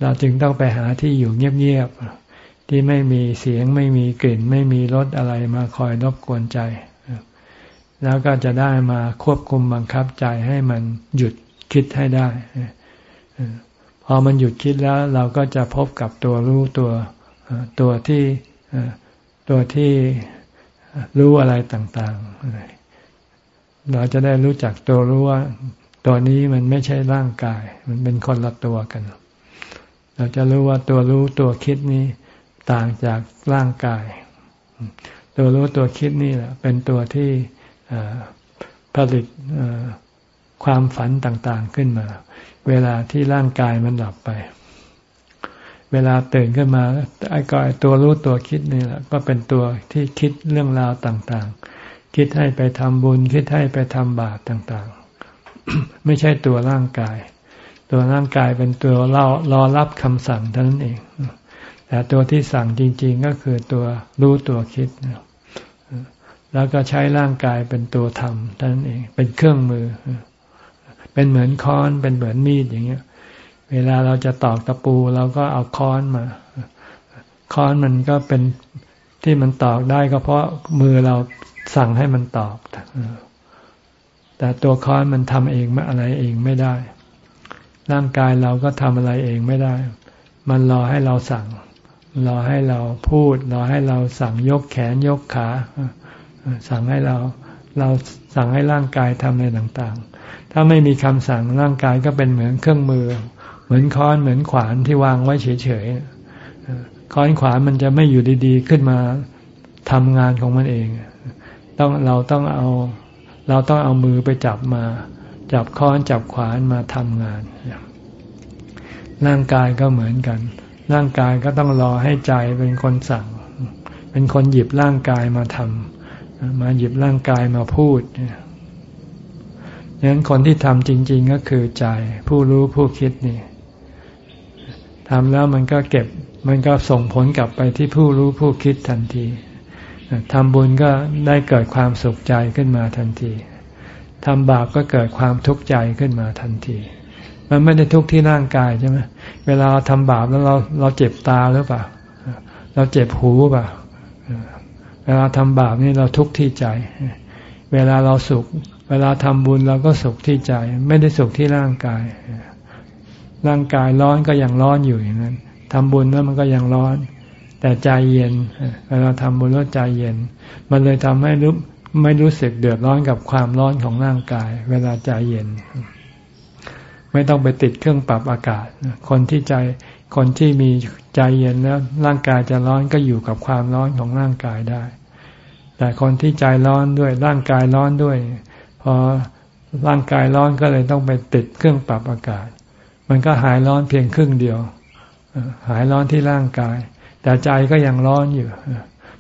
เราจึงต้องไปหาที่อยู่เงียบๆ ที่ไม่มีเสียงไม่มีกลิ่น ไม่มีรสอะไรมาคอยรบกวนใจ แล้วก็จะได้มาควบคุมบังคับใจให้มันหยุดคิดให้ได้พอมันหยุดคิดแล้วเราก็จะพบกับตัวรู้ตัวตัวที่ตัวที่รู้อะไรต่างๆ เราจะได้รู้จักตัวรู้ว่า ตัวนี้มันไม่ใช่ร่างกาย มันเป็นคนละตัวกัน เราจะรู้ว่าตัวรู้ตัวคิดนี้ ต่างจากร่างกาย ตัวรู้ตัวคิดนี่แหละ เป็นตัวที่ผลิตความฝันต่างๆขึ้นมา เวลาที่ร่างกายมันหลับไป เวลาตื่นขึ้นมาไอ้กายตัวรู้ตัวคิดนี่แหละ ก็เป็นตัวที่คิดเรื่องราวต่างๆ คิดให้ไปทำบุญ คิดให้ไปทำบาปต่างๆ ไม่ใช่ตัวร่างกาย ตัวร่างกายเป็นตัวรอรอรับคำสั่งเท่านั้นเอง แต่ตัวที่สั่งจริง ๆ ก็คือตัวรู้ตัวคิด แล้วก็ใช้ร่างกายเป็นตัวทำเท่านั้นเอง เป็นเครื่องมือ เป็นเหมือนค้อน เป็นเหมือนมีดอย่างเงี้ย เวลาเราจะตอกตะปูเราก็เอาค้อนมา ค้อนมันก็เป็นที่มันตอกได้ก็เพราะมือเราสั่งให้มันตอกแต่ตัวค้อนมันทำเองอะไรเองไม่ได้ ร่างกายเราก็ทำอะไรเองไม่ได้ มันรอให้เราสั่ง รอให้เราพูดรอให้เราสั่งยกแขนยกขาสั่งให้เราเราสั่งให้ร่างกายทำอะไรต่างๆ ถ้าไม่มีคำสั่งร่างกายก็เป็นเหมือนเครื่องมือ เหมือนค้อนเหมือนขวานที่วางไว้เฉยๆค้อนขวานมันจะไม่อยู่ดีๆ ขึ้นมาทำงานของมันเอง ต้องเราต้องเอาเราต้องเอามือไปจับมา จับค้อนจับขวานมาทำงาน ร่างกายก็เหมือนกัน ร่างกายก็ต้องรอให้ใจเป็นคนสั่ง เป็นคนหยิบร่างกายมาทำมาหยิบร่างกายมาพูดนี่ยดังนั้นคนที่ทำจริง ๆ ก็คือใจ ผู้รู้ผู้คิดนี่ทำแล้วมันก็เก็บมันก็ส่งผลกลับไปที่ผู้รู้ผู้คิดทันทีทำบุญก็ได้เกิดความสุขใจขึ้นมาทันทีทำบาปก็เกิดความทุกข์ใจขึ้นมาทันที มันไม่ได้ทุกข์ที่ร่างกายใช่ไหมเวลาเราทำบาปแล้วเราเราเจ็บตาหรือเปล่า เราเจ็บหูเปล่า เวลาทำบาปนี่เราทุกข์ที่ใจ เวลาเราสุข เวลาทำบุญเราก็สุขที่ใจ ไม่ได้สุขที่ร่างกาย ร่างกายร้อนก็ยังร้อนอยู่อย่างนั้นทำบุญแล้วมันก็ยังร้อน แต่ใจเย็น เวลาทำบุญแล้วใจเย็น มันเลยทำให้รู้ไม่รู้สึกเดือดร้อนกับความร้อนของร่างกาย เวลาใจเย็น ไม่ต้องไปติดเครื่องปรับอากาศ คนที่ใจ คนที่มีใจเย็นแล้วร่างกายจะร้อนก็อยู่กับความร้อนของร่างกายได้ แต่คนที่ใจร้อนด้วยร่างกายร้อนด้วย พอร่างกายร้อนก็เลยต้องไปติดเครื่องปรับอากาศ มันก็หายร้อนเพียงครึ่งเดียว หายร้อนที่ร่างกาย แต่ใจก็ยังร้อนอยู่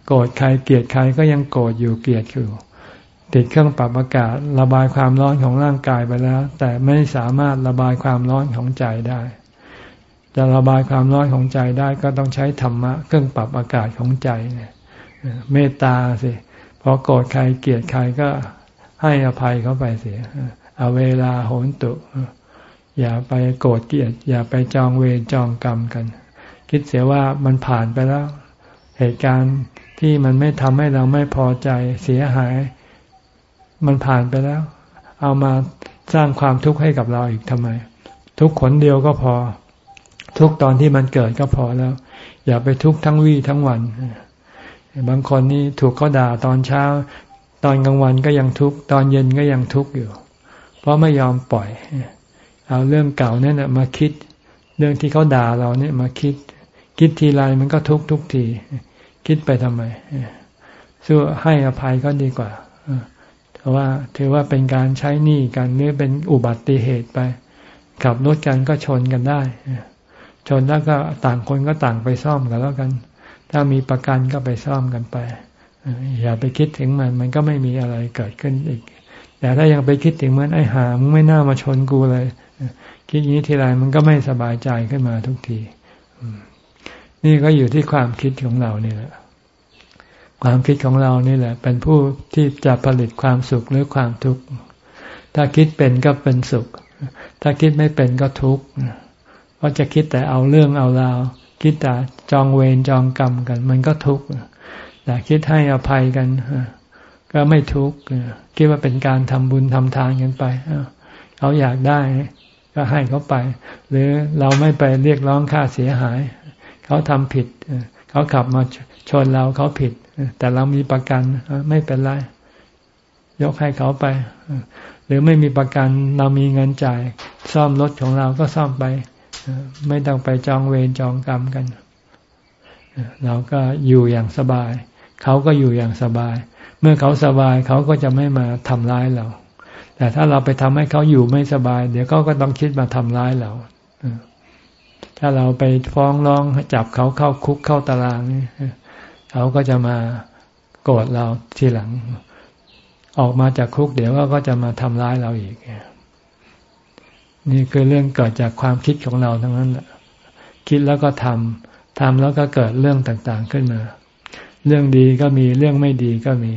โกรธใครเกลียดใครก็ยังโกรธอยู่เกลียดอยู่ ติดเครื่องปรับอากาศ ระบายความร้อนของร่างกายไปแล้ว แต่ไม่สามารถระบายความร้อนของใจได้ จะระบายความร้อนของใจได้ก็ต้องใช้ธรรมะ เครื่องปรับอากาศของใจเนี่ยเมตตาสิพอโกรธใครเกลียดใครก็ให้อภัยเขาไปเสียเอาเวลาโหนตุ อย่าไปโกรธเกลียด อย่าไปจองเวรจองกรรมกัน คิดเสียว่ามันผ่านไปแล้ว เหตุการณ์ที่มันไม่ทำให้เราไม่พอใจเสียหาย มันผ่านไปแล้ว เอามาสร้างความทุกข์ให้กับเราอีกทำไม ทุกขนเดียวก็พอ ทุกตอนที่มันเกิดก็พอแล้ว อย่าไปทุกทั้งวี่ทั้งวัน บางคนนี่ถูกเขาด่าตอนเช้า ตอนกลางวันก็ยังทุกข์ตอนเย็นก็ยังทุกข์อยู่ เพราะไม่ยอมปล่อย เอาเรื่องเก่านี่ยมาคิด เรื่องที่เขาด่าเราเนี่ยมาคิด คิดทีไรมันก็ทุกข์ทุกที คิดไปทำไมสู้ให้อภัยก็ดีกว่า เพราะว่าถือว่าเป็นการใช้หนี้กันหรือเป็นอุบัติเหตุไป ขับรถกันก็ชนกันได้ ชนแล้วก็ต่างคนก็ต่างไปซ่อมกันแล้วกัน ถ้ามีประกันก็ไปซ่อมกันไป อย่าไปคิดถึงมัน มันก็ไม่มีอะไรเกิดขึ้นอีก แต่ถ้ายังไปคิดถึงมันไอ้หามึงไม่น่ามาชนกูเลย คิดอย่างนี้ทีไรมันก็ไม่สบายใจขึ้นมาทุกที นี่ก็อยู่ที่ความคิดของเราเนี่แหละ ความคิดของเรานี่แหละ เป็นผู้ที่จะผลิตความสุขหรือความทุกข์ถ้าคิดเป็นก็เป็นสุข ถ้าคิดไม่เป็นก็ทุกข์เพราะจะคิดแต่เอาเรื่องเอาราวคิดแต่จองเวรจองกรรมกัน มันก็ทุกข์แต่คิดให้อภัยกันก็ไม่ทุกข์คิดว่าเป็นการทำบุญทำทานกันไปเขาอยากได้ ก็ให้เขาไป หรือเราไม่ไปเรียกร้องค่าเสียหาย เขาทำผิดเขาขับมาชนเราเขาผิด แต่เรามีประกันไม่เป็นไร ยกให้เขาไป หรือไม่มีประกันเรามีเงินจ่าย ซ่อมรถของเราก็ซ่อมไป ไม่ต้องไปจองเวรจองกรรมกัน เราก็อยู่อย่างสบาย เขาก็อยู่อย่างสบาย เมื่อเขาสบายเขาก็จะไม่มาทำร้ายเรา แต่ถ้าเราไปทำให้เขาอยู่ไม่สบาย เดี๋ยวเขาก็ต้องคิดมาทำร้ายเราถ้าเราไปฟ้องร้องจับเขาเข้าคุกเข้าตารางนี่ เขาก็จะมาโกรธเราทีหลัง ออกมาจากคุกเดี๋ยวก็จะมาทำร้ายเราอีก นี่คือเรื่องเกิดจากความคิดของเราทั้งนั้นแหละคิดแล้วก็ทำทำแล้วก็เกิดเรื่องต่างๆขึ้นมา เรื่องดีก็มีเรื่องไม่ดีก็มี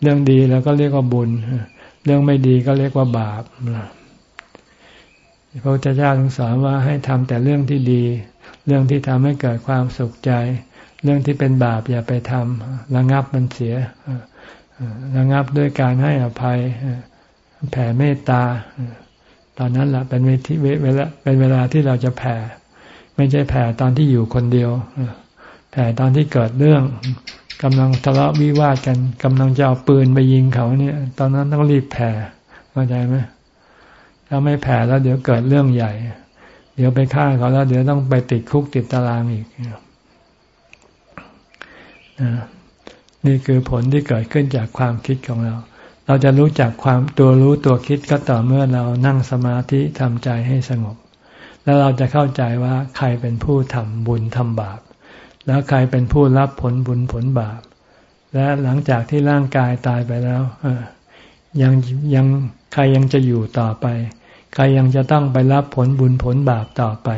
เรื่องดีแล้วก็เรียกว่าบุญ เรื่องไม่ดีก็เรียกว่าบาปพระพุทธเจ้าทรงสอนว่าให้ทำแต่เรื่องที่ดี เรื่องที่ทำให้เกิดความสุขใจ เรื่องที่เป็นบาปอย่าไปทำระงับมันเสียระงับด้วยการให้อภัยแผ่เมตตา ตอนนั้นแหละเป็นเวลาเป็นเวลาที่เราจะแผ่ ไม่ใช่แผ่ตอนที่อยู่คนเดียวแผ่ตอนที่เกิดเรื่องกำลังทะเลาะวิวาทกันกำลังจะเอาปืนไปยิงเขาเนี่ย ตอนนั้นต้องรีบแผ่เข้าใจไหมถ้าไม่แผ่แล้วเดี๋ยวเกิดเรื่องใหญ่ เดี๋ยวไปฆ่าเขาแล้ว เดี๋ยวต้องไปติดคุกติดตารางอีก นี่คือผลที่เกิดขึ้นจากความคิดของเรา เราจะรู้จักความตัวรู้ตัวคิดก็ต่อเมื่อเรานั่งสมาธิทำใจให้สงบ แล้วเราจะเข้าใจว่าใครเป็นผู้ทำบุญทำบาป แล้วใครเป็นผู้รับผลบุญผลบาป และหลังจากที่ร่างกายตายไปแล้วยังยังใครยังจะอยู่ต่อไป ใครยังจะต้องไปรับผลบุญผลบาปต่อไป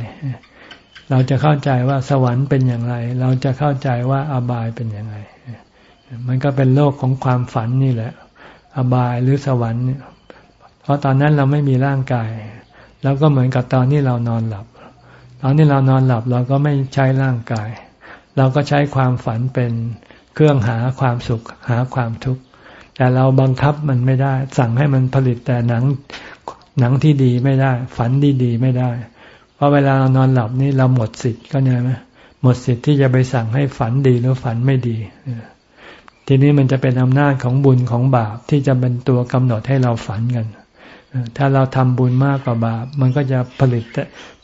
เราจะเข้าใจว่าสวรรค์เป็นอย่างไร เราจะเข้าใจว่าอบายเป็นอย่างไร มันก็เป็นโลกของความฝันนี่แหละ อบายหรือสวรรค์เพราะตอนนั้นเราไม่มีร่างกาย แล้วก็เหมือนกับตอนที่เรานอนหลับ ตอนที่เรานอนหลับเราก็ไม่ใช้ร่างกาย เราก็ใช้ความฝันเป็นเครื่องหาความสุขหาความทุกข์ แต่เราบังคับมันไม่ได้ สั่งให้มันผลิตแต่หนังหนังที่ดีไม่ได้ ฝันดีดีไม่ได้ เพราะเวลาเรานอนหลับนี่เราหมดสิทธิ์ก็เนี่ยไหมหมดสิทธิ์ที่จะไปสั่งให้ฝันดีหรือฝันไม่ดี ทีนี้มันจะเป็นอำนาจของบุญของบาปที่จะเป็นตัวกำหนดให้เราฝันกัน ถ้าเราทำบุญมากกว่าบาป มันก็จะผลิต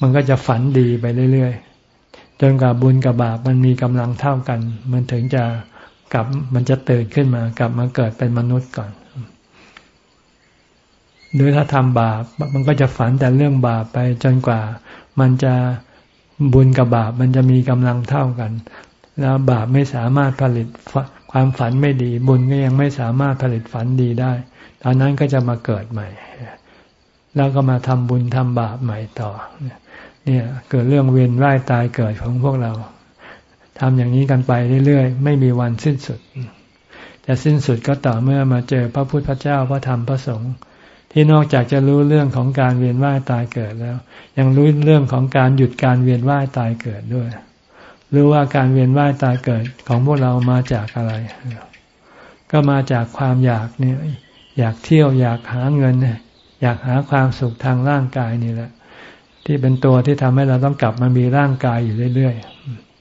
มันก็จะฝันดีไปเรื่อยๆ จนกว่าบุญกับบาปมันมีกำลังเท่ากัน มันถึงจะกลับมันจะตื่นขึ้นมากลับมาเกิดเป็นมนุษย์ก่อน หรือถ้าทำบาปมันก็จะฝันแต่เรื่องบาปไปจนกว่า มันจะบุญกับบาปมันจะมีกำลังเท่ากัน แล้วบาปไม่สามารถผลิตความฝันไม่ดี บุญก็ยังไม่สามารถผลิตฝันดีได้ ตอนนั้นก็จะมาเกิดใหม่ แล้วก็มาทำบุญทำบาปใหม่ต่อ เนี่ยเกิดเรื่องเวียนว่ายตายเกิดของพวกเราทำอย่างนี้กันไปเรื่อยๆ ไม่มีวันสิ้นสุด จะสิ้นสุดก็ต่อเมื่อมาเจอพระพุทธเจ้าพระธรรมพระสงฆ์ ที่นอกจากจะรู้เรื่องของการเวียนว่ายตายเกิดแล้ว ยังรู้เรื่องของการหยุดการเวียนว่ายตายเกิดด้วย รู้ว่าการเวียนว่ายตายเกิดของพวกเรามาจากอะไร ก็มาจากความอยากเนี่ยอยากเที่ยวอยากหาเงิน อยากหาความสุขทางร่างกายนี่แหละ ที่เป็นตัวที่ทำให้เราต้องกลับมามีร่างกายอยู่เรื่อย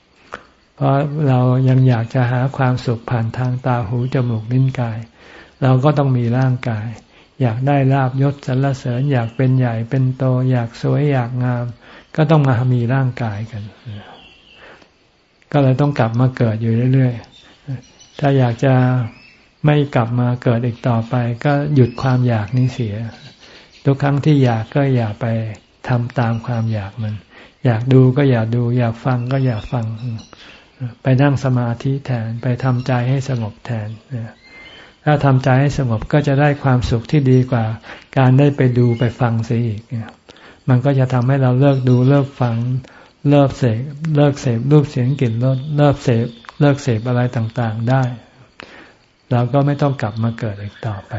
ๆ เพราะเรายังอยากจะหาความสุขผ่านทางตาหูจมูกลิ้นกาย เราก็ต้องมีร่างกาย อยากได้ลาบยศสรรเสริญ อยากเป็นใหญ่เป็นโต อยากสวยอยากงาม ก็ต้องมามีร่างกายกัน ก็เลยต้องกลับมาเกิดอยู่เรื่อยๆ ถ้าอยากจะไม่กลับมาเกิดอีกต่อไป ก็หยุดความอยากนี้เสีย ทุกครั้งที่อยากก็อย่าไปทำตามความอยากมัน อยากดูก็อย่าดู อยากฟังก็อย่าฟัง ไปนั่งสมาธิแทน ไปทำใจให้สงบแทน ถ้าทำใจให้สงบก็จะได้ความสุขที่ดีกว่า การได้ไปดูไปฟังเสียอีก มันก็จะทำให้เราเลิกดูเลิกฟัง เลิกเสพเลิกเสพรูปเสียงกลิ่นรสเลิกเสพเลิกเสพอะไรต่างๆได้ เราก็ไม่ต้องกลับมาเกิดอีกต่อไป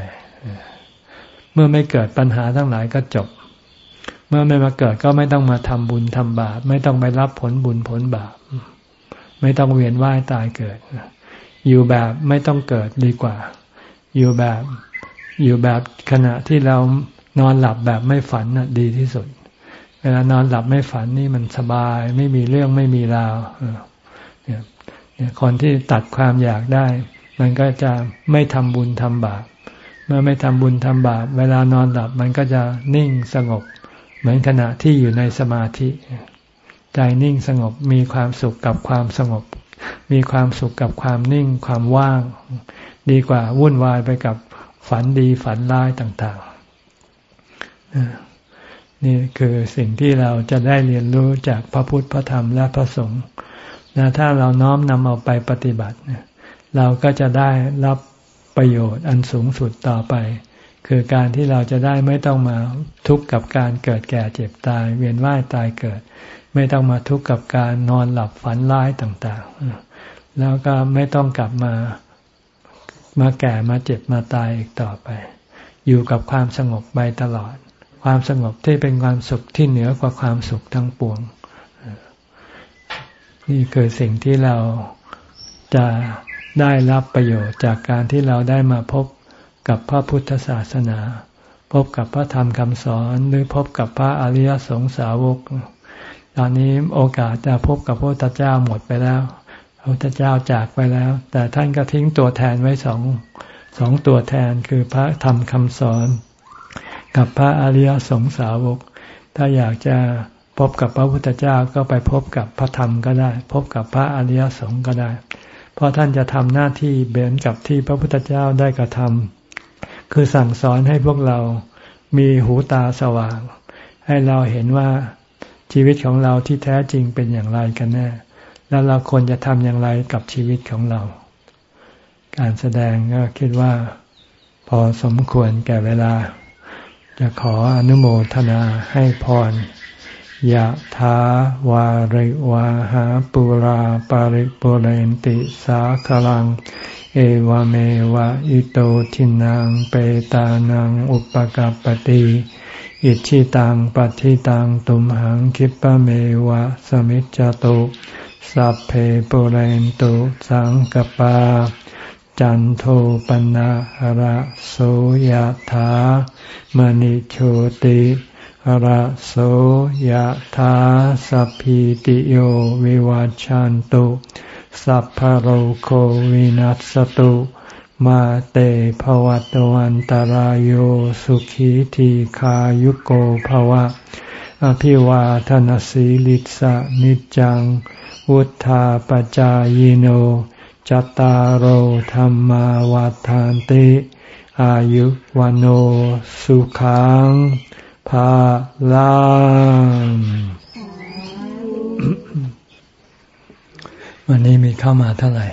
เมื่อไม่เกิดปัญหาทั้งหลายก็จบ เมื่อไม่มาเกิดก็ไม่ต้องมาทำบุญทำบาปไม่ต้องไปรับผลบุญผลบาปไม่ต้องเวียนว่ายตายเกิด อยู่แบบไม่ต้องเกิดดีกว่า อยู่แบบอยู่แบบขณะที่เรานอนหลับแบบไม่ฝันน่ะดีที่สุด เวลานอนหลับไม่ฝันนี่มันสบาย ไม่มีเรื่องไม่มีราวเนี่ยคนที่ตัดความอยากได้ มันก็จะไม่ทำบุญทำบาปเมื่อไม่ทำบุญทำบาปเวลานอนหลับมันก็จะนิ่งสงบ เหมือนขณะที่อยู่ในสมาธิ ใจนิ่งสงบมีความสุขกับความสงบ มีความสุขกับความนิ่งความว่าง ดีกว่าวุ่นวายไปกับฝันดีฝันร้ายต่างๆ นี่คือสิ่งที่เราจะได้เรียนรู้จากพระพุทธพระธรรมและพระสงฆ์นะถ้าเราน้อมนำเอาไปปฏิบัติ เราก็จะได้รับประโยชน์อันสูงสุดต่อไป คือการที่เราจะได้ไม่ต้องมาทุกข์กับการเกิดแก่เจ็บตาย เวียนว่ายตายเกิด ไม่ต้องมาทุกข์กับการนอนหลับฝันร้ายต่างๆ แล้วก็ไม่ต้องกลับมา มาแก่มาเจ็บมาตายอีกต่อไป อยู่กับความสงบไปตลอด ความสงบที่เป็นความสุขที่เหนือกว่าความสุขทั้งปวง นี่คือสิ่งที่เราจะได้รับประโยชน์จากการที่เราได้มาพบกับพระพุทธศาสนา พบกับพระธรรมคำสอนหรือพบกับพระอริยสงสาวก ตอนนี้โอกาสจะพบกับพระพุทธเจ้าหมดไปแล้ว ระพุทธเจ้าจากไปแล้ว แต่ท่านก็ทิ้งตัวแทนไว้สองสองตัวแทนคือพระธรรมคำสอน กับพระอริยสงสาวก ถ้าอยากจะพบกับพระพุทธเจ้าก็ไปพบกับพระธรรมก็ได้ พบกับพระอริยสงฆ์ก็ได้ เพราะท่านจะทำหน้าที่เบนกับที่พระพุทธเจ้าได้กระทำคือสั่งสอนให้พวกเรามีหูตาสว่าง ให้เราเห็นว่าชีวิตของเราที่แท้จริงเป็นอย่างไรกันแน่ แล้วเราควรจะทำอย่างไรกับชีวิตของเรา การแสดงก็คิดว่าพอสมควรแก่เวลา จะขออนุโมทนาให้พรยะถาวาริวาหาปุราปาริปุเรนติสาคลัง เอวเมวะอิโตทินังเปตานังอุปกัปติอิชิตังปัฏิตังตุมหังคิปะเมวะสมิจจตุ สัพเพปุเรนตุสังกปา จันโทปนะหระโสยธามณิโชติหระโสยธาสัพพิติโยวิวัจจันตุสัพพโรโควินัสตุมาเตภวัตวันตารโยสุขีทีขายุโกภวะ อภิวาทนสีลิสะนิจัง วุธาปจายโน จตารโหธรรมวาทานติ อายุวันโอสุขังภาลังวันนี้มีเข้ามาเท่าไหร่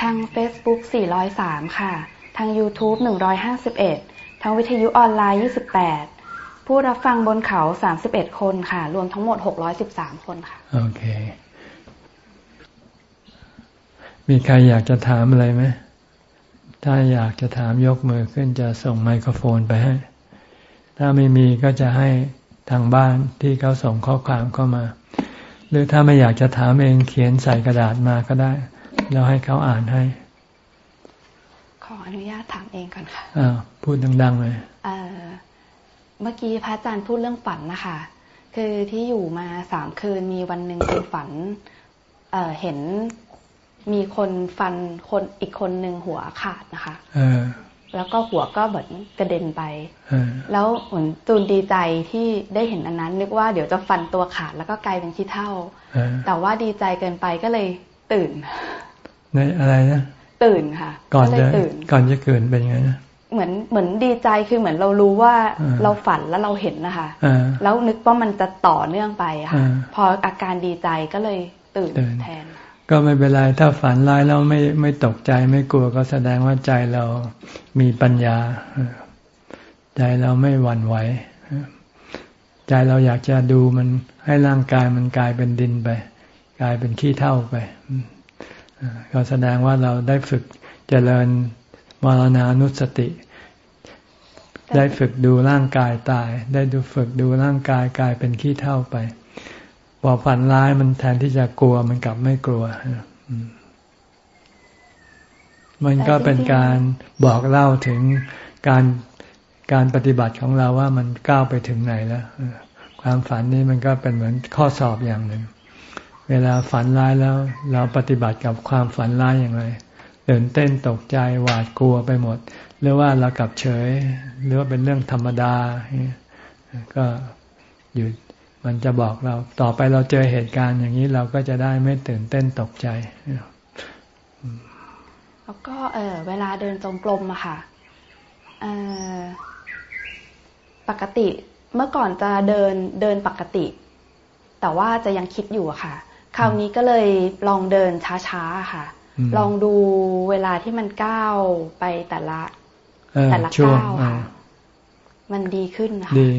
ทาง Facebook 403 ค่ะ ทาง YouTube 151 ทางวิทยุออนไลน์ 28 ผู้รับฟังบนเขาสามสิบเอ็ดคนค่ะ รวมทั้งหมดหกร้อยสิบสามคนค่ะ โอเค มีใครอยากจะถามอะไรไหมถ้าอยากจะถามยกมือขึ้นจะส่งไมโครโฟนไปให้ ถ้าไม่มีก็จะให้ทางบ้านที่เขาส่งข้อความเข้ามา หรือถ้าไม่อยากจะถามเองเขียนใส่กระดาษมาก็ได้ แล้วให้เขาอ่านให้ ขออนุญาตถามเองก่อนค่ะอ้าวพูดดังๆเลยเออ เมื่อกี้พระอาจารย์พูดเรื่องฝันนะคะ คือที่อยู่มาสามคืนมีวันหนึ่งเป็นฝันเเห็นมีคนฟันคนอีกคนหนึ่งหัวขาดนะคะแล้วก็หัวก็เหมือนกระเด็นไป แล้วเหมือนจูนดีใจที่ได้เห็นอันนั้น นึกว่าเดี๋ยวจะฟันตัวขาดแล้วก็กลายเป็นขี้เท่า แต่ว่าดีใจเกินไปก็เลยตื่นในอะไรนะ ตื่นค่ะ ก่อนจะก่อนจะเกิดเป็นไงนะ เหมือนเหมือนดีใจคือเหมือนเรารู้ว่าเราฝันแล้วเราเห็นนะคะแล้วนึกว่ามันจะต่อเนื่องไปค่ะพออาการดีใจก็เลยตื่นแทน ก็ไม่เป็นไรถ้าฝันร้ายแล้วไม่ไม่ตกใจไม่กลัวก็แสดงว่าใจเรามีปัญญา ใจเราไม่หวั่นไหวใจเราอยากจะดูมันให้ร่างกายมันกลายเป็นดินไป กลายเป็นขี้เท่าไปก็แสดงว่าเราได้ฝึกเจริญ มรณานุสติ ได้ฝึกดูร่างกายตาย ได้ดูฝึกดูร่างกายกลายเป็นขี้เท่าไปพอฝันร้ายมันแทนที่จะกลัวมันกลับไม่กลัวมันก็เป็นการบอกเล่าถึงการการปฏิบัติของเราว่ามันก้าวไปถึงไหนแล้วความฝันนี้มันก็เป็นเหมือนข้อสอบอย่างหนึ่ง เวลาฝันร้ายแล้ว เราปฏิบัติกับความฝันร้ายอย่างไร ตื่นเต้นตกใจหวาดกลัวไปหมด หรือว่าเรากลับเฉย หรือว่าเป็นเรื่องธรรมดา ก็อยู่มันจะบอกเรา ต่อไปเราเจอเหตุการณ์อย่างนี้เราก็จะได้ไม่ตื่นเต้นตกใจ แล้วก็เออเวลาเดินจงกรมอะค่ะปกติเมื่อก่อนจะเดินเดินปกติ แต่ว่าจะยังคิดอยู่อะค่ะ คราวนี้ก็เลยลองเดินช้าๆค่ะ ลองดูเวลาที่มันก้าวไปแต่ละแต่ละก้าวค่ะมันดีขึ้นค่ะดี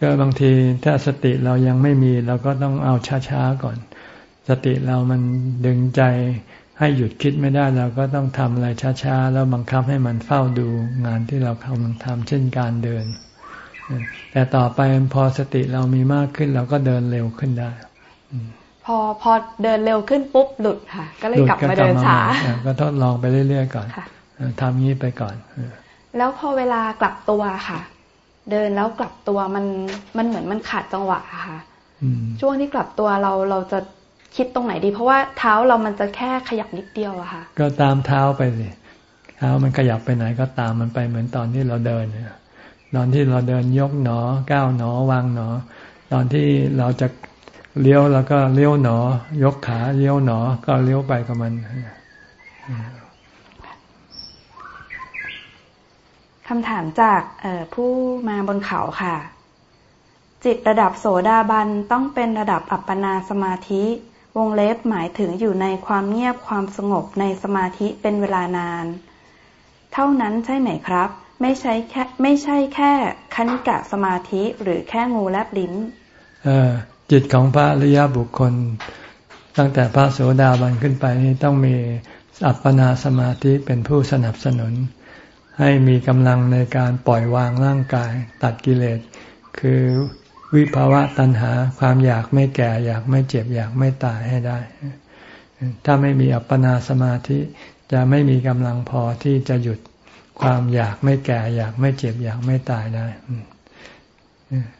ก็บางทีถ้าสติเรายังไม่มีเราก็ต้องเอาช้าๆก่อน สติเรามันดึงใจให้หยุดคิดไม่ได้เราก็ต้องทำอะไรช้าๆแล้วบังคับให้มันเฝ้าดูงานที่เรากำลังทำเช่นการเดิน แต่ต่อไปพอสติเรามีมากขึ้นเราก็เดินเร็วขึ้นได้ พอพอเดินเร็วขึ้นปุ๊บหลุดค่ะ ก็เลยกลับมาเดินช้าก็ทดลองไปเรื่อยๆก่อนทำงี้ไปก่อนแล้วพอเวลากลับตัวค่ะ เดินแล้วกลับตัวมันมันเหมือนมันขาดจังหวะค่ะช่วงที่กลับตัวเราเราจะคิดตรงไหนดี เพราะว่าเท้าเรามันจะแค่ขยับนิดเดียวอะค่ะ ก็ตามเท้าไปสิเท้ามันขยับไปไหนก็ตามมันไปเหมือนตอนที่เราเดินเนี่ยตอนที่เราเดินยกหนอก้าวหนอวางหนอ ตอนที่เราจะ เลี้ยวแล้วก็เลี้ยวหนอ ยกขาเลี้ยวหนอ ก็เลี้ยวไปกับมันคำถามจากผู้มาบนเขาค่ะ จิตระดับโสดาบันต้องเป็นระดับอัปปนาสมาธิ วงเล็บหมายถึงอยู่ในความเงียบความสงบในสมาธิเป็นเวลานาน เท่านั้นใช่ไหมครับ ไม่ใช่แค่ไม่ใช่แค่คณิกะสมาธิหรือแค่งูแลบลิ้น จิตของพระอริยบุคคล ตั้งแต่พระโสดาบันขึ้นไปนี่ต้องมีอัปปนาสมาธิเป็นผู้สนับสนุน ให้มีกำลังในการปล่อยวางร่างกาย ตัดกิเลส คือวิภาวะตัณหาความอยากไม่แก่ อยากไม่เจ็บ อยากไม่ตายให้ได้ ถ้าไม่มีอัปปนาสมาธิจะไม่มีกำลังพอที่จะหยุดความอยากไม่แก่ อยากไม่เจ็บ อยากไม่ตายได้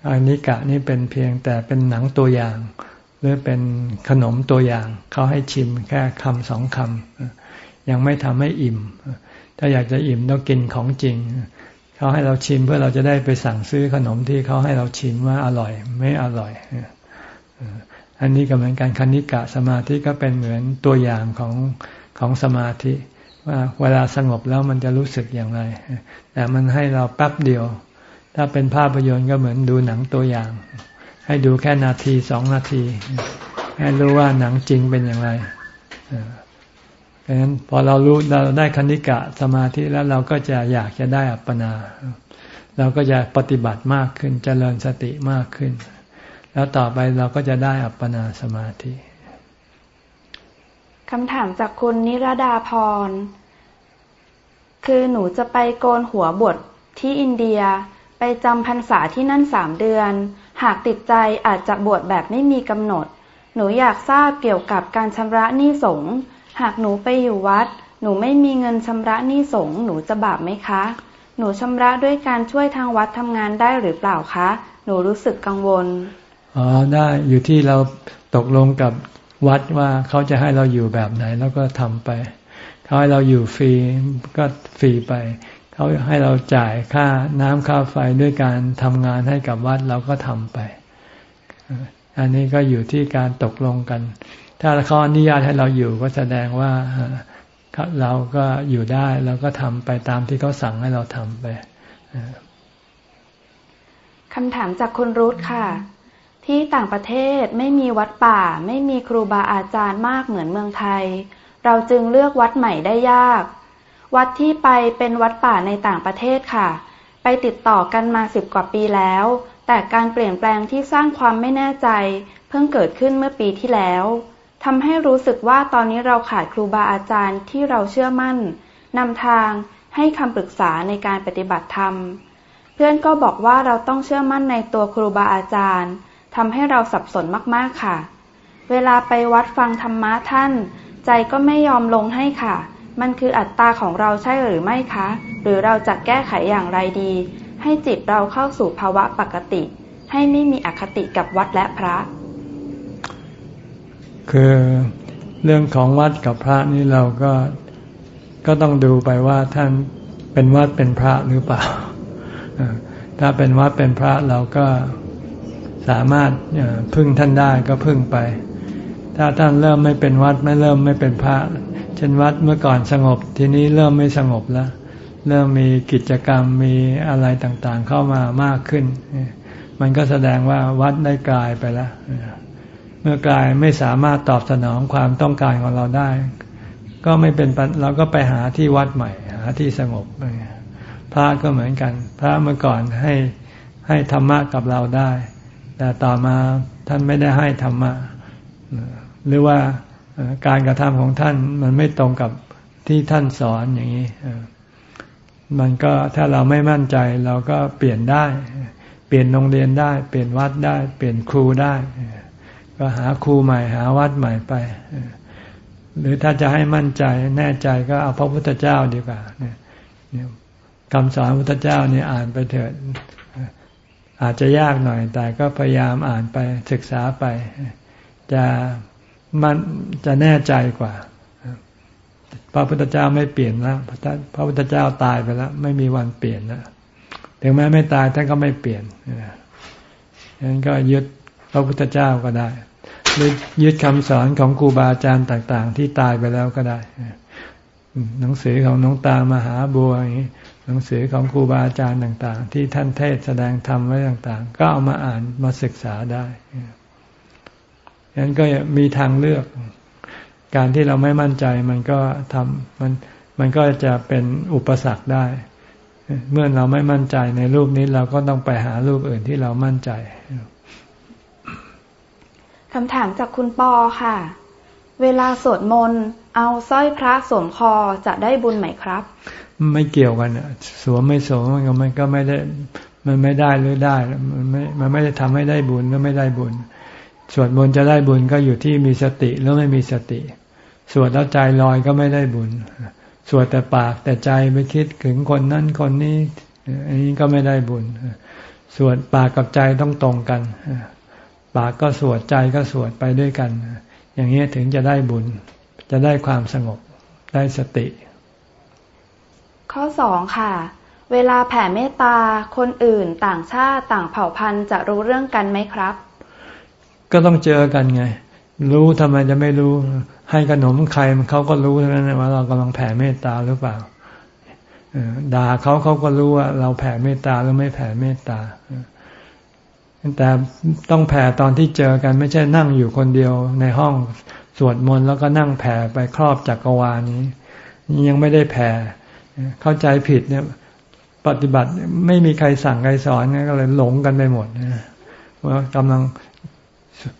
อันนี้กะนี่เป็นเพียงแต่เป็นหนังตัวอย่าง หรือเป็นขนมตัวอย่าง เขาให้ชิมแค่คำสองคำยังไม่ทำให้อิ่ม ถ้าอยากจะอิ่มต้องกินของจริง เขาให้เราชิมเพื่อเราจะได้ไปสั่งซื้อขนมที่เขาให้เราชิมว่าอร่อย ไม่อร่อย อันนี้ก็เหมือนการคณิกะสมาธิก็เป็นเหมือนตัวอย่างของของสมาธิ ว่าเวลาสงบแล้วมันจะรู้สึกอย่างไร แต่มันให้เราแป๊บเดียว ถ้าเป็นภาพยนตร์ก็เหมือนดูหนังตัวอย่าง ให้ดูแค่นาทีสองนาที ให้รู้ว่าหนังจริงเป็นอย่างไรเพราะฉะนั้นพอเรารู้เราได้คณิกะสมาธิแล้วเราก็จะอยากจะได้อัปปนา เราก็จะปฏิบัติมากขึ้นจเจริญสติมากขึ้น แล้วต่อไปเราก็จะได้อัปปนาสมาธิคำถามจากคุณนิรดาพร คือหนูจะไปโกนหัวบวชที่อินเดีย ไปจำพรรษาที่นั่นสามเดือน หากติดใจอาจจะบวชแบบไม่มีกำหนด หนูอยากทราบเกี่ยวกับการชำระหนี้สงฆ์หากหนูไปอยู่วัด หนูไม่มีเงินชำระหนี้สงฆ์หนูจะบาปไหมคะ หนูชำระด้วยการช่วยทางวัดทำงานได้หรือเปล่าคะ หนูรู้สึกกังวลอ๋อได้อยู่ที่เราตกลงกับวัดว่าเขาจะให้เราอยู่แบบไหนแล้วก็ทำไปเขาให้เราอยู่ฟรีก็ฟรีไป เขาให้เราจ่ายค่าน้ำค่าไฟด้วยการทำงานให้กับวัดเราก็ทำไป อันนี้ก็อยู่ที่การตกลงกัน ถ้าเขาอนุญาตให้เราอยู่ก็แสดงว่าเราก็อยู่ได้เราก็ทำไปตามที่เขาสั่งให้เราทำไปคำถามจากคุณรุธค่ะ ที่ต่างประเทศไม่มีวัดป่า ไม่มีครูบาอาจารย์มากเหมือนเมืองไทย เราจึงเลือกวัดใหม่ได้ยาก วัดที่ไปเป็นวัดป่าในต่างประเทศค่ะ ไปติดต่อกันมาสิบกว่าปีแล้ว แต่การเปลี่ยนแปลงที่สร้างความไม่แน่ใจ เพิ่งเกิดขึ้นเมื่อปีที่แล้วทำให้รู้สึกว่าตอนนี้เราขาดครูบาอาจารย์ที่เราเชื่อมั่นนำทางให้คำปรึกษาในการปฏิบัติธรรม เพื่อนก็บอกว่าเราต้องเชื่อมั่นในตัวครูบาอาจารย์ทำให้เราสับสนมากๆค่ะ เวลาไปวัดฟังธรรมะท่าน ใจก็ไม่ยอมลงให้ค่ะ มันคืออัตตาของเราใช่หรือไม่คะ หรือเราจะแก้ไขอย่างไรดี ให้จิตเราเข้าสู่ภาวะปกติ ให้ไม่มีอคติกับวัดและพระ คือเรื่องของวัดกับพระนี่เราก็ก็ต้องดูไปว่าท่านเป็นวัดเป็นพระหรือเปล่า ถ้าเป็นวัดเป็นพระเราก็สามารถพึ่งท่านได้ก็พึ่งไป ถ้าท่านเริ่มไม่เป็นวัดไม่เริ่มไม่เป็นพระเช่นวัดเมื่อก่อนสงบ ทีนี้เริ่มไม่สงบแล้วเริ่มมีกิจกรรมมีอะไรต่างๆ เข้ามามากขึ้น มันก็แสดงว่าวัดได้กลายไปแล้วเมื่อกลายไม่สามารถตอบสนองความต้องการของเราได้ ก็ไม่เป็นเราก็ไปหาที่วัดใหม่ หาที่สงบพระก็เหมือนกัน พระเมื่อก่อนให้ให้ธรรมะกับเราได้ แต่ต่อมาท่านไม่ได้ให้ธรรมะ หรือว่าการกระทำของท่านมันไม่ตรงกับที่ท่านสอนอย่างนี้มันก็ถ้าเราไม่มั่นใจเราก็เปลี่ยนได้ เปลี่ยนโรงเรียนได้ เปลี่ยนวัดได้ เปลี่ยนครูได้ ก็หาครูใหม่หาวัดใหม่ไป หรือถ้าจะให้มั่นใจแน่ใจก็เอาพระพุทธเจ้าดีกว่าคำสอนพระพุทธเจ้านี่อ่านไปเถิดอาจจะยากหน่อยแต่ก็พยายามอ่านไปศึกษาไป จะ มันจะแน่ใจกว่า พระพุทธเจ้าไม่เปลี่ยนแล้วพระพุทธเจ้าตายไปแล้ว ไม่มีวันเปลี่ยนแล้วถึงแม้ไม่ตายท่านก็ไม่เปลี่ยนฉะนั้นก็ยึดพระพุทธเจ้าก็ได้หรือยึดคำสอนของครูบาอาจารย์ต่าง ๆ ที่ตายไปแล้วก็ได้หนังสือของน้องตามหาบัวอย่างนี้หนังสือของครูบาอาจารย์ต่าง ๆ ที่ท่านเทศแสดงธรรมไว้ต่าง ๆ ก็เอามาอ่านมาศึกษาได้ ฉะนั้นก็มีทางเลือก การที่เราไม่มั่นใจมันก็ทำมันมันก็จะเป็นอุปสรรคได้ เมื่อเราไม่มั่นใจในรูปนี้เราก็ต้องไปหารูปอื่นที่เรามั่นใจคำถามจากคุณปอค่ะ เวลาสวดมนต์เอาสร้อยพระสวมคอจะได้บุญไหมครับ ไม่เกี่ยวกันสวมไม่สวมมันก็มันก็ไม่ได้ มันไม่ได้หรือได้ มันไม่มันไม่ได้ทำให้ได้บุญก็ไม่ได้บุญ สวดมนต์จะได้บุญก็อยู่ที่มีสติหรือไม่มีสติ สวดแล้วใจลอยก็ไม่ได้บุญ สวดแต่ปากแต่ใจไปคิดถึงคนนั้นคนนี้อันนี้ก็ไม่ได้บุญ สวดปากกับใจต้องตรงกัน ปากก็สวดใจก็สวดไปด้วยกัน อย่างนี้ถึงจะได้บุญ จะได้ความสงบได้สติ ข้อสองค่ะ เวลาแผ่เมตตาคนอื่นต่างชาติต่างเผ่าพันธุ์จะรู้เรื่องกันไหมครับ ก็ต้องเจอกันไง รู้ทำไมจะไม่รู้ ให้ขนมใครเขาก็รู้ทั้งนั้นว่าเรากำลังแผ่เมตตาหรือเปล่าด่าเขาเขาก็รู้ว่าเราแผ่เมตตาหรือไม่แผ่เมตตาแต่ต้องแผ่ตอนที่เจอกันไม่ใช่นั่งอยู่คนเดียวในห้องสวดมนต์แล้วก็นั่งแผ่ไปครอบจักรวาลนี้ยังไม่ได้แผ่เข้าใจผิดเนี่ย ปฏิบัติไม่มีใครสั่งใครสอนก็เลยหลงกันไปหมดนะว่ากำลัง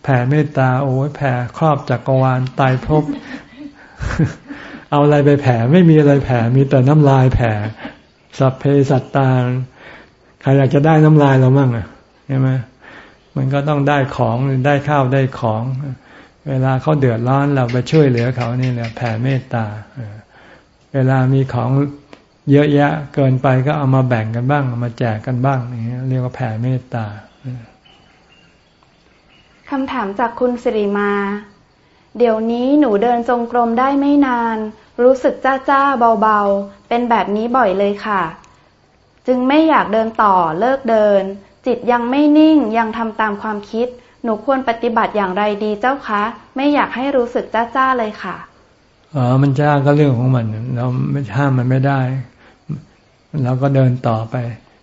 แผ่เมตตา โอ้ยแผ่ครอบจักรวาลตายภพเอาอะไรไปแผ่ไม่มีอะไรแผ่มีแต่น้ำลายแผ่ สัพเพสัตตาใครอยากจะได้น้ำลายเรามั่งอะใช่ไหมมันก็ต้องได้ของได้ข้าวได้ของ เวลาเขาเดือดร้อนเราไปช่วยเหลือเขานี่แหละแผ่เมตตาเวลามีของเยอะแยะเกินไปก็เอามาแบ่งกันบ้าง เอามาแจกกันบ้างอย่เรียกว่าแผ่เมตตา คำถามจากคุณสิริมา เดี๋ยวนี้หนูเดินจงกรมได้ไม่นาน รู้สึกจ้าจ้าเบาๆ เป็นแบบนี้บ่อยเลยค่ะ จึงไม่อยากเดินต่อเลิกเดิน จิตยังไม่นิ่งยังทำตามความคิด หนูควรปฏิบัติอย่างไรดีเจ้าคะ ไม่อยากให้รู้สึกจ้าจ้าเลยค่ะอ๋อมันจ้าก็เรื่องของมัน เราไม่ห้ามมันไม่ได้เราก็เดินต่อไป